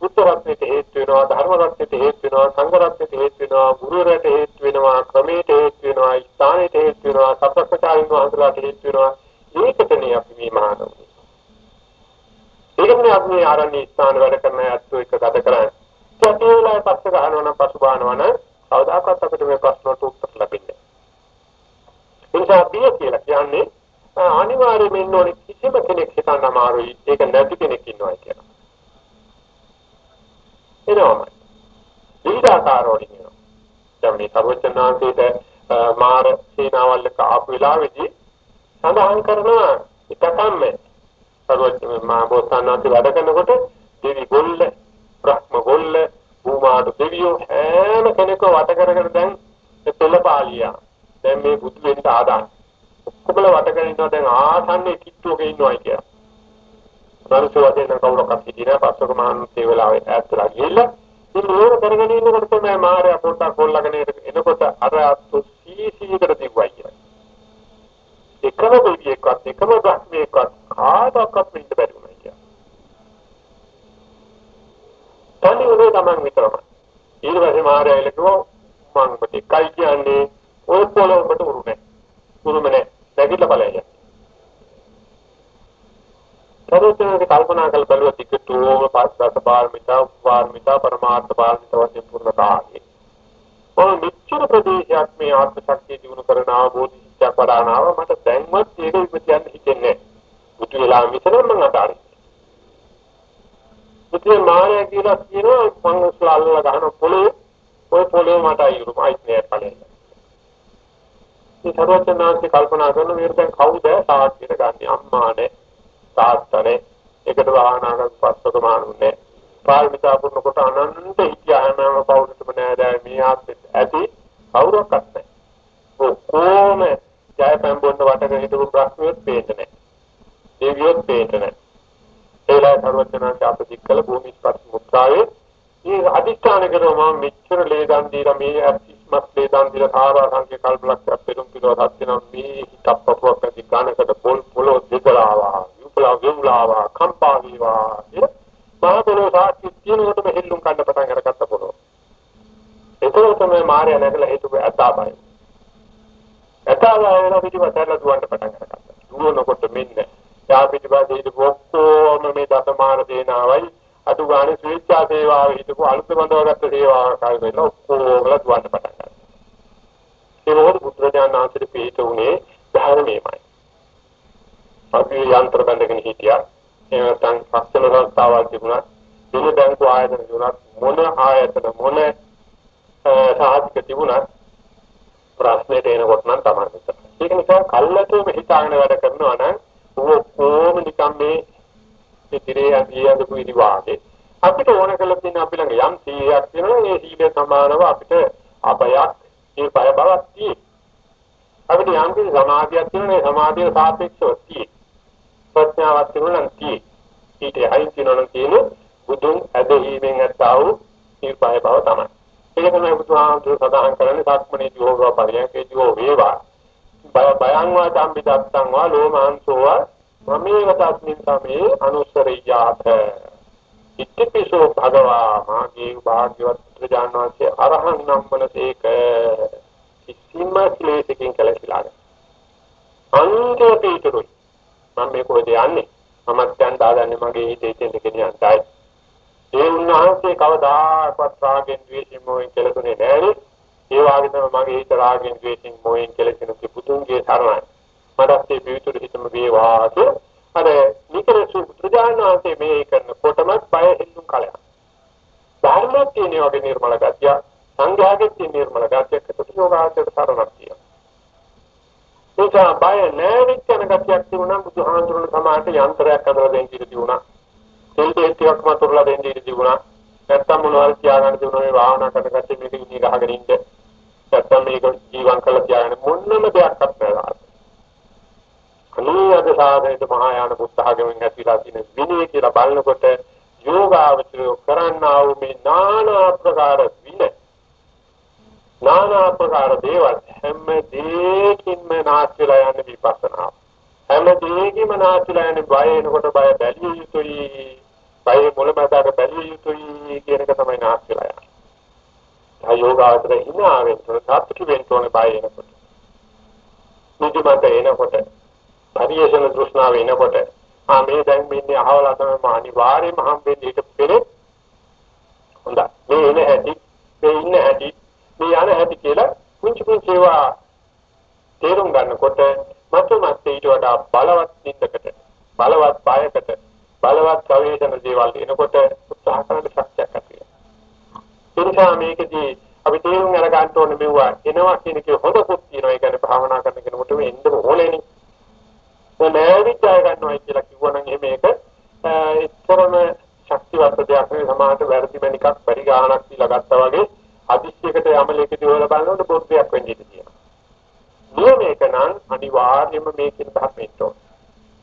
S1: බුද්ධ රත්නයට හේතු වෙනවා, ධර්ම රත්නයට හේතු වෙනවා, සංඝ රත්නයට හේතු වෙනවා, ගුරුවරයාට හේතු වෙනවා, ක්‍රමයට හේතු වෙනවා, ස්ථානයට හේතු වෙනවා, සත්‍යපචාරින් වහන්සේලාට හේතු වෙනවා. ඒකටනේ අපි මේ මහානවුනේ. ඒකනේ අපි ආරණ්‍ය ස්ථාන වැඩ කරන ඇත්තෝ එක ගත කරන්නේ. ඒ වේලාවේ පස්ස ගහනවා නම් පසු බානවා නම් කවදාකවත් අපිට මේ ප්‍රශ්නට උත්තර ලැබෙන්නේ නිසා බිය කියලා කියන්නේ අනිවාර්යයෙන්ම ඉන්න ඕනේ කිසිම කෙනෙක් හිතන්න අමාරුයි ඒක නැති කෙනෙක් ඉන්නවා කියලා. එනවාම ඊදාකාරෝණි කියනවා. දැන් මේ සර්වචනාංශයේ මාර සේනාවල් එක ආපු වෙලාවේදී සඳහන් කරනවා එකකම්ම සර්වච මා බෝසතාණන්සේ වැඩ කරනකොට දෙවි ගොල්ල, බ්‍රහ්ම ගොල්ල, භූමාට දෙවියෝ හැම කෙනෙක්ව වට කරගෙන දැන් පෙළපාලියා දැන් මේ බුදු වෙන්න ආදාන. ඔක්කොම වටගෙන ඉන්නවා දැන් ආසන්නේ කිට්ටුවක ඉන්නවා කියලා. මනුෂ්‍ය වශයෙන් කවුරක්වත් හිටියේ නැහැ පස්සක මහන්සිය වෙලාවේ ඈත්ලා ගිහිල්ලා ඉතින් මේක කරගෙන ඉන්නකොට තමයි මාර්යා පොට්ටක් කොල්ලගෙන එනකොට අර අත්තු සීසීකට දිව්වයි කියලා. එකම දෙවියෙක්වත් එකම බ්‍රහ්මයෙක්වත් කාටවත් ඉන්න බැරි වුණා කියලා. තනි උනේ Taman විතරමයි. ඊට පස්සේ මාර්යා එලකුවා මම ඔබට එකයි කියන්නේ ඔය පොළොවට උරුමයි. උරුම නැහැ. නැගිටලා බලය. සරෝජනක කල්පනා කළ බැලුවා ටිකටෝම පාස්දාස පාරමිතා වාර්මිතා පරමාර්ථ පාරමිතා වශයෙන් පූර්ණතාවයි. ඔය මෙච්චර ප්‍රදේශයක් මේ ආත්ම ශක්තිය දිනු කරන ආબોධි ශික්ෂා පදානාව මට දැන්වත් ඒක ඉපදියන්න හිතෙන්නේ නැහැ. මුතු වෙලා විතරම මම අතාරින්. මුතු මාය කියලා කියනවා මං උස්ලා අල්ලලා ගහන පොළොවේ ඔය පොළොවේ මට අයිරුමයි නෑ ඵලෙන්න. මේ සර්වඥාන්සේ කල්පනා කරන මේක දැන් කවුද සාක්ෂියට ගන්නේ අම්මානේ තාත්තනේ එකට වාහනාවක් පස්සක මානුන්නේ පාරමිතා පුරන කොට අනන්ත ඉතිහාමම කවුරුටම නෑ දැන් මේ ආත්මෙත් ඇති කවුරක්වත් නැහැ ඔක්කොම ජය පෙම්බොන්න වටක හිටපු ප්‍රශ්නෙත් පේන්නේ නැහැ දෙවියොත් පේන්නේ නැහැ ඒලා සර්වඥාන්සේ අපදික්කල භූමි ස්පර්ශ මුත්‍රාවේ මේ අදිස්ථාන කරනවා මම මෙච්චර ලේදන් දීලා මේ අත්‍යිස්ම මස්ලේ දන් දිල කාරා සංකේ කල්පලක් පෙරුම් පිළව හත්නම් මේ හිතප්පපුවක් ඇති ගානකට පොල් පොලෝ දෙකලාවා යුපලා ගෙවුලාවා කම්පා වේවා මහ පොළොව සාක්ෂි තියෙනකොටම හෙල්ලුම් කන්න පටන් අරගත්ත පොළොව ඒකෝ තමයි මාර්යා නැගලා හිටපු අතාබයි අතාබයි වෙන පිටිපස්සට දුවන්න පටන් අරගත්තා දුවනකොට මෙන්න යා පිටිපස්සේ හිටපු ඔක්කොම මේ දසමාන දේනාවයි අතු ගානේ ස්වේච්ඡා සේවාවේ හිටපු අලුත් බඳවගත්ත සේවාව කාර්යවල ඔක්කොම දුවන්න පටන් ගත්තා. ඒ මොකද පුත්‍රජාන ආශ්‍රිත පිට උනේ ධර්මයේමයි. අපි යන්ත්‍ර බඳගෙන හිටියා. එහෙම නැත්නම් පස්සල සංස්ථාවක් තිබුණා. දින බැංකු ආයතන තිබුණා. මොන ආයතන මොන සාහිත්‍ය තිබුණා ප්‍රශ්නෙට එනකොට නම් තමයි. ඒක නිසා කල්ලාතෝම හිතාගෙන වැඩ කරනවා නම් ඔක්කොම නිකම් මේ ඉතිරේ යන්නේ යඳපු ඉදි වාගේ අපිට ඕන කළ තියෙන අපි ළඟ යම් සීයක් තියෙනවා ඒ සීලය සමානව අපිට අපයක් ඒ බය බවක් තියෙයි අපිට යම් කිසි සමාධියක් තියෙනවා ඒ සමාධිය සාපේක්ෂව තියෙයි ප්‍රඥාවක් තියෙනවා නම් තියෙයි ඊට අයින් තියෙනවා නම් තියෙන බුදුන් ඇදහිීමෙන් ඇත්තා වූ නිර්භය බව තමයි. ඒක තමයි බුදුහාමුදුරුවෝ සඳහන් කරන්නේ සක්මණේ යෝග පරියන්කේ යෝග වේවා. බය බයං වා ධම්මිදත්තං වා ලෝමාංසෝ වා මමේව තස්මින් සමේ අනුස්සරියාත ඉතිපිසෝ භගවා මාගේ භාග්‍යවත් ප්‍රජානවාසේ අරහං නම්මනසේක කිසිම ක්ලේශකින් කලකිලාද අන්තිම පිටුරුයි මම මේ කොහෙද යන්නේ මමත් දැන් දාගන්නේ මගේ හිතේ තියෙන කෙනියන්ටයි ඒ උන්වහන්සේ කවදාකවත් රාගෙන් ද්වේෂයෙන් මොහෙන් කෙලතුනේ නැහැ ඒ වගේ තමයි මගේ හිත රාගෙන් ද්වේෂයෙන් මොහෙන් කෙලෙන බුදුන්ගේ සරණයි. මටත් මේ පිවිතුරු හිතම වේවා කියලා අර නිකරසු බුදුජානනාථේ මේ කරනකොටම බය හෙල්ලුම් කලයක්. ධර්මයේ තියෙන වගේ නිර්මල ගතිය, සංඝයාගේ තියෙන නිර්මල ගතිය කට යෝගාචර සරණක් තියෙනවා. ඒක බය නැවිච්ච යන ගතියක් තිබුණා බුදුහාඳුරන සමාහට යන්ත්‍රයක් හදලා දෙන්න ඉඩ තිබුණා. තෙල්පේ ටිකක් මතුරලා දෙන්න ඉඩ තිබුණා. නැත්තම් මොනවල් තියාගන්න තිබුණා මේ භාවනා කරන කට්ටිය මේක ඉන්නේ ගහගෙන ඉන්න. නැත්තම් මේක ජීවම් කරලා තියාගෙන මොන්නම දෙයක් අපේවා. කලියද සාධේත මහායාන බුද්ධඝමෙන් ඇතිලා තියෙන විනය කියලා බලනකොට යෝගාවචරය කරන්නා වූ මේ নানা ආකාර විනය নানা ආකාර දේවල් හැම දෙයකින්ම නැස්තිලා යන විපස්සනා හැම දෙයකින්ම නැස්තිලා යන බය එනකොට බය බැලිය යුතුයි බය මුලමදාක බැලිය යුතුයි කියන එක තමයි නැස්තිලා යන්නේ යෝගාවචර හිනාවෙන් සතුටු වෙන්න ඕනේ බය එනකොට. නිදිමත එනකොට, පරිේශන තෘෂ්ණාව එනකොට, ආ මේ දැන් මෙන්නේ අහවලා තමයි මා අනිවාර්යයෙන්ම හම්බෙන්නේ ඊට පෙර. හොඳයි. මේ එන හැටි, මේ ඉන්න හැටි, මේ යන හැටි කියලා කුංචි කුංචි ඒවා තේරුම් ගන්නකොට මතුමත් ඊට වඩා බලවත් නින්දකට, බලවත් බයකට, බලවත් ප්‍රවේශන දේවල් එනකොට උත්සාහ කරන්න ශක්තියක් ඇති වෙනවා. ඒ නිසා මේකදී අපි තේරුම් අරගන්න ඕනේ මෙවුවා එනවා කියන එක හොඳකුත් තියෙනවා. ඒ කියන්නේ භාවනා කරන කෙනෙකුට මේ එන්න ඕනේනේ. මොනෑවිත් ජය ගන්නවා කියලා කිව්වනම් එහෙම ඒක එතරම් ශක්තිවත් දෙයක් නෙවෙයි සමාජයට වැරදි මණිකක් පරිගාහනක් කියලා ගත්තා වගේ අදිශ්‍යයකට යමලයකදී හොයලා බලනකොට බොරුයක් වෙන්නේ තියෙනවා. නියමයක නම් අනිවාර්යයෙන්ම මේකෙන් බහපෙන්න ඕනේ.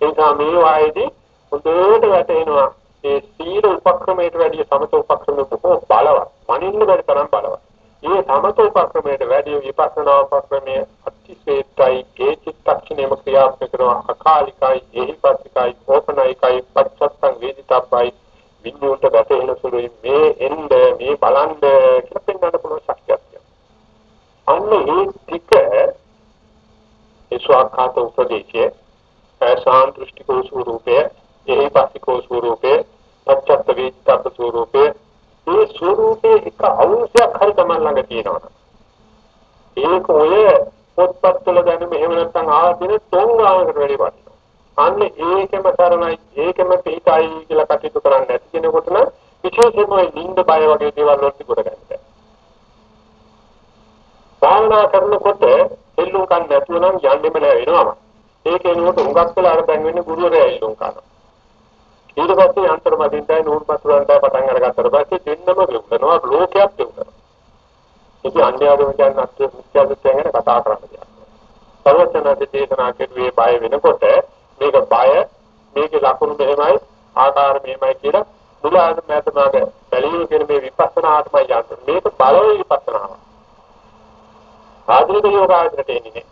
S1: ඒ නිසා මේ වායේදී හොඳට වැටෙනවා ඒ සීල උපක්‍රමයට වැඩිය සමත උපක්‍රමය බොහෝ බලවත්. මනින්න බැරි තරම් බලවත්. මේ සමත උපක්‍රමයට වැඩිය විපස්සනා උපක්‍රමය අතිශේෂ්ඨයි ඒ චිත්තක්ෂණයම ක්‍රියාත්මක කරන අකාලිකයි එහිපත්තිකයි ඕපනයිකයි පච්චත්තං වේදිතබ්බයි විඤ්ඤාණයට වැටෙන සුළුයි මේ එන්න මේ බලන්න කියලා පෙන්වන්න පුළුවන් ශක්තියක් තියෙනවා. අන්න ඒ ටික ඒ ස්වාඛාත උපදේශයේ සාන්දෘෂ්ටිකෝ ස්වරූපයේ එහිපත්තිකෝ ස්වරූපයේ පච්චත්ත වේදිතබ්බ ස්වරූපයේ ඒ ස්වરૂපයේ එක අවශ්‍යයක් හරි තමයි ළඟ තියෙනවා. ඒක ඔය පොත්පත් වල දැනුම එහෙම නැත්නම් ආදින තොංගාවකට වැඩි වටිනවා. අන්න ඒකම සරණයි ඒකම පිටයි කියලා කටයුතු කරන්නේ නැති කෙනෙකුට නම් විශේෂයෙන්ම නිින්ද බය වගේ දේවල් වලට කොට ගන්න. භාවනා කරනකොට එල්ලුම් ගන්න නැතුව නම් යන්නෙම නෑ වෙනවම. ඒක එනකොට හුඟක් වෙලා අර දැන් වෙන්නේ ගුරුවරයා එල්ලුම් කරනවා. ඊට පස්සේ යන්ත්‍ර මදින්ටයි නූල් පතුරන්ටයි පටන් අරගත්තට පස්සේ දෙන්නම වෙනවා ලෝකයක් වෙනවා. ඉතින් අන්‍යයන්ගෙන් කියන අත්‍ය මුත්‍යාදයෙන් ගැන කතා කරන්න. සර්වඥාදී දේශනා කෙරුවේ බය වෙනකොට මේක බය මේකේ ලක්ෂණ මෙහෙමයි ආකාර මෙහෙමයි කියලා මුලාන මෑතමාග බැලියු කියන මේ විපස්සනාටමයි යන්නේ. මේක බලවේ විපස්සනාව. ආධුනික යෝගාවචරයට එන්නේ නැහැ.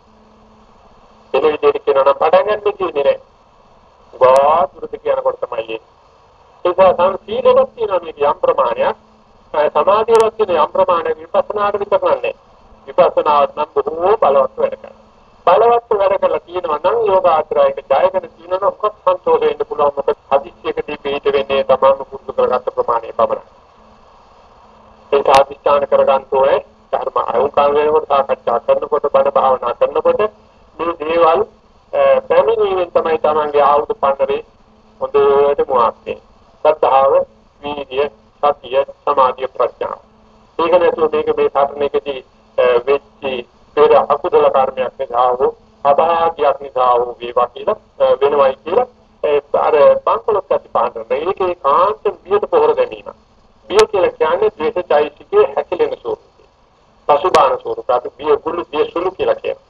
S1: එන විදිහට කියනවා නම් පටන් ගන්න කියන්නේ නැහැ. වාතුරද කියනකොට තමයි එන්නේ. ඒක සම්සීලයක් තියෙනවා මේක යම් ප්‍රමාණයක්. සමාධියක් තියෙන යම් ප්‍රමාණයක් විපස්සනාට විතරන්නේ. විපස්සනාවත් නම් බොහෝ බලවත් වැඩ කරනවා. බලවත් වැඩ කරලා තියෙනවා නම් යෝගාචරයක ජයගෙන තියෙනවා නම් ඔක්කොත් සන්තෝෂයෙන් ඉන්න පුළුවන් මොකද හදිස්සියකදී පිට වෙන්නේ තමන්ම පුරුදු කරගත්ත ප්‍රමාණය පමණයි. ඒක අධිෂ්ඨාන කරගන්න ඕනේ ධර්ම අයෝකාල වෙනකොට සාකච්ඡා කරනකොට බණ භාවනා කරනකොට මේ දේවල් පැමිණීමෙන් තමයි තමන්ගේ ආයුධ පන්නරේ හොඳට මුවාක්කේ. සද්ධාව, වීර්ය, සතිය, සමාධිය, ප්‍රඥාව. ඒක නැතුව මේක මේ සාධනයකදී වෙච්චි පෙර අකුසල කර්මයක් නිසා හෝ අභාග්‍යයක් නිසා හෝ වේවා කියලා වෙනවයි කියලා ඒ අර පංකලොත් ඇති පාඩන මේකේ කාන්ත බියට පොහොර ගැනීම. බිය කියලා කියන්නේ ද්වේෂයිසිකේ හැකිලෙන ස්වරූපය. පසුබාන ස්වරූපය. අපි බිය කුළු බිය සුළු කියලා කියනවා.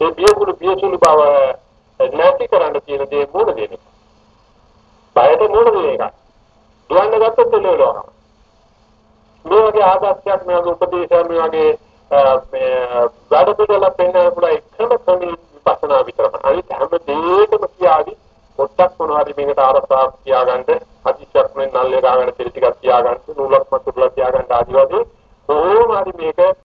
S1: ඒ බිය කුළු බිය සුළු බව නැති කරන්න තියෙන දේ මූල දෙන්නේ. බයට මූල දෙන එක. දුවන්න ගත්තොත් එළවලුවා. මේ වගේ ආදර්ශයක් මේ වගේ උපදේශයක් මේ වගේ මේ වැඩ පිළිවෙල පෙන්වන්න පුළුවන් එකම ක්‍රමී විපස්සනා විතරයි. අනිත් හැම දෙයකම කියාවි පොඩ්ඩක් මොනවා හරි මේකට ආරසාවක් තියාගන්න, අතිශයක්මෙන් නල්ලේ ගාගෙන තෙල් ටිකක් තියාගන්න, නූලක් මතුරුලා තියාගන්න ආදි වශයෙන් කොහොම හරි මේක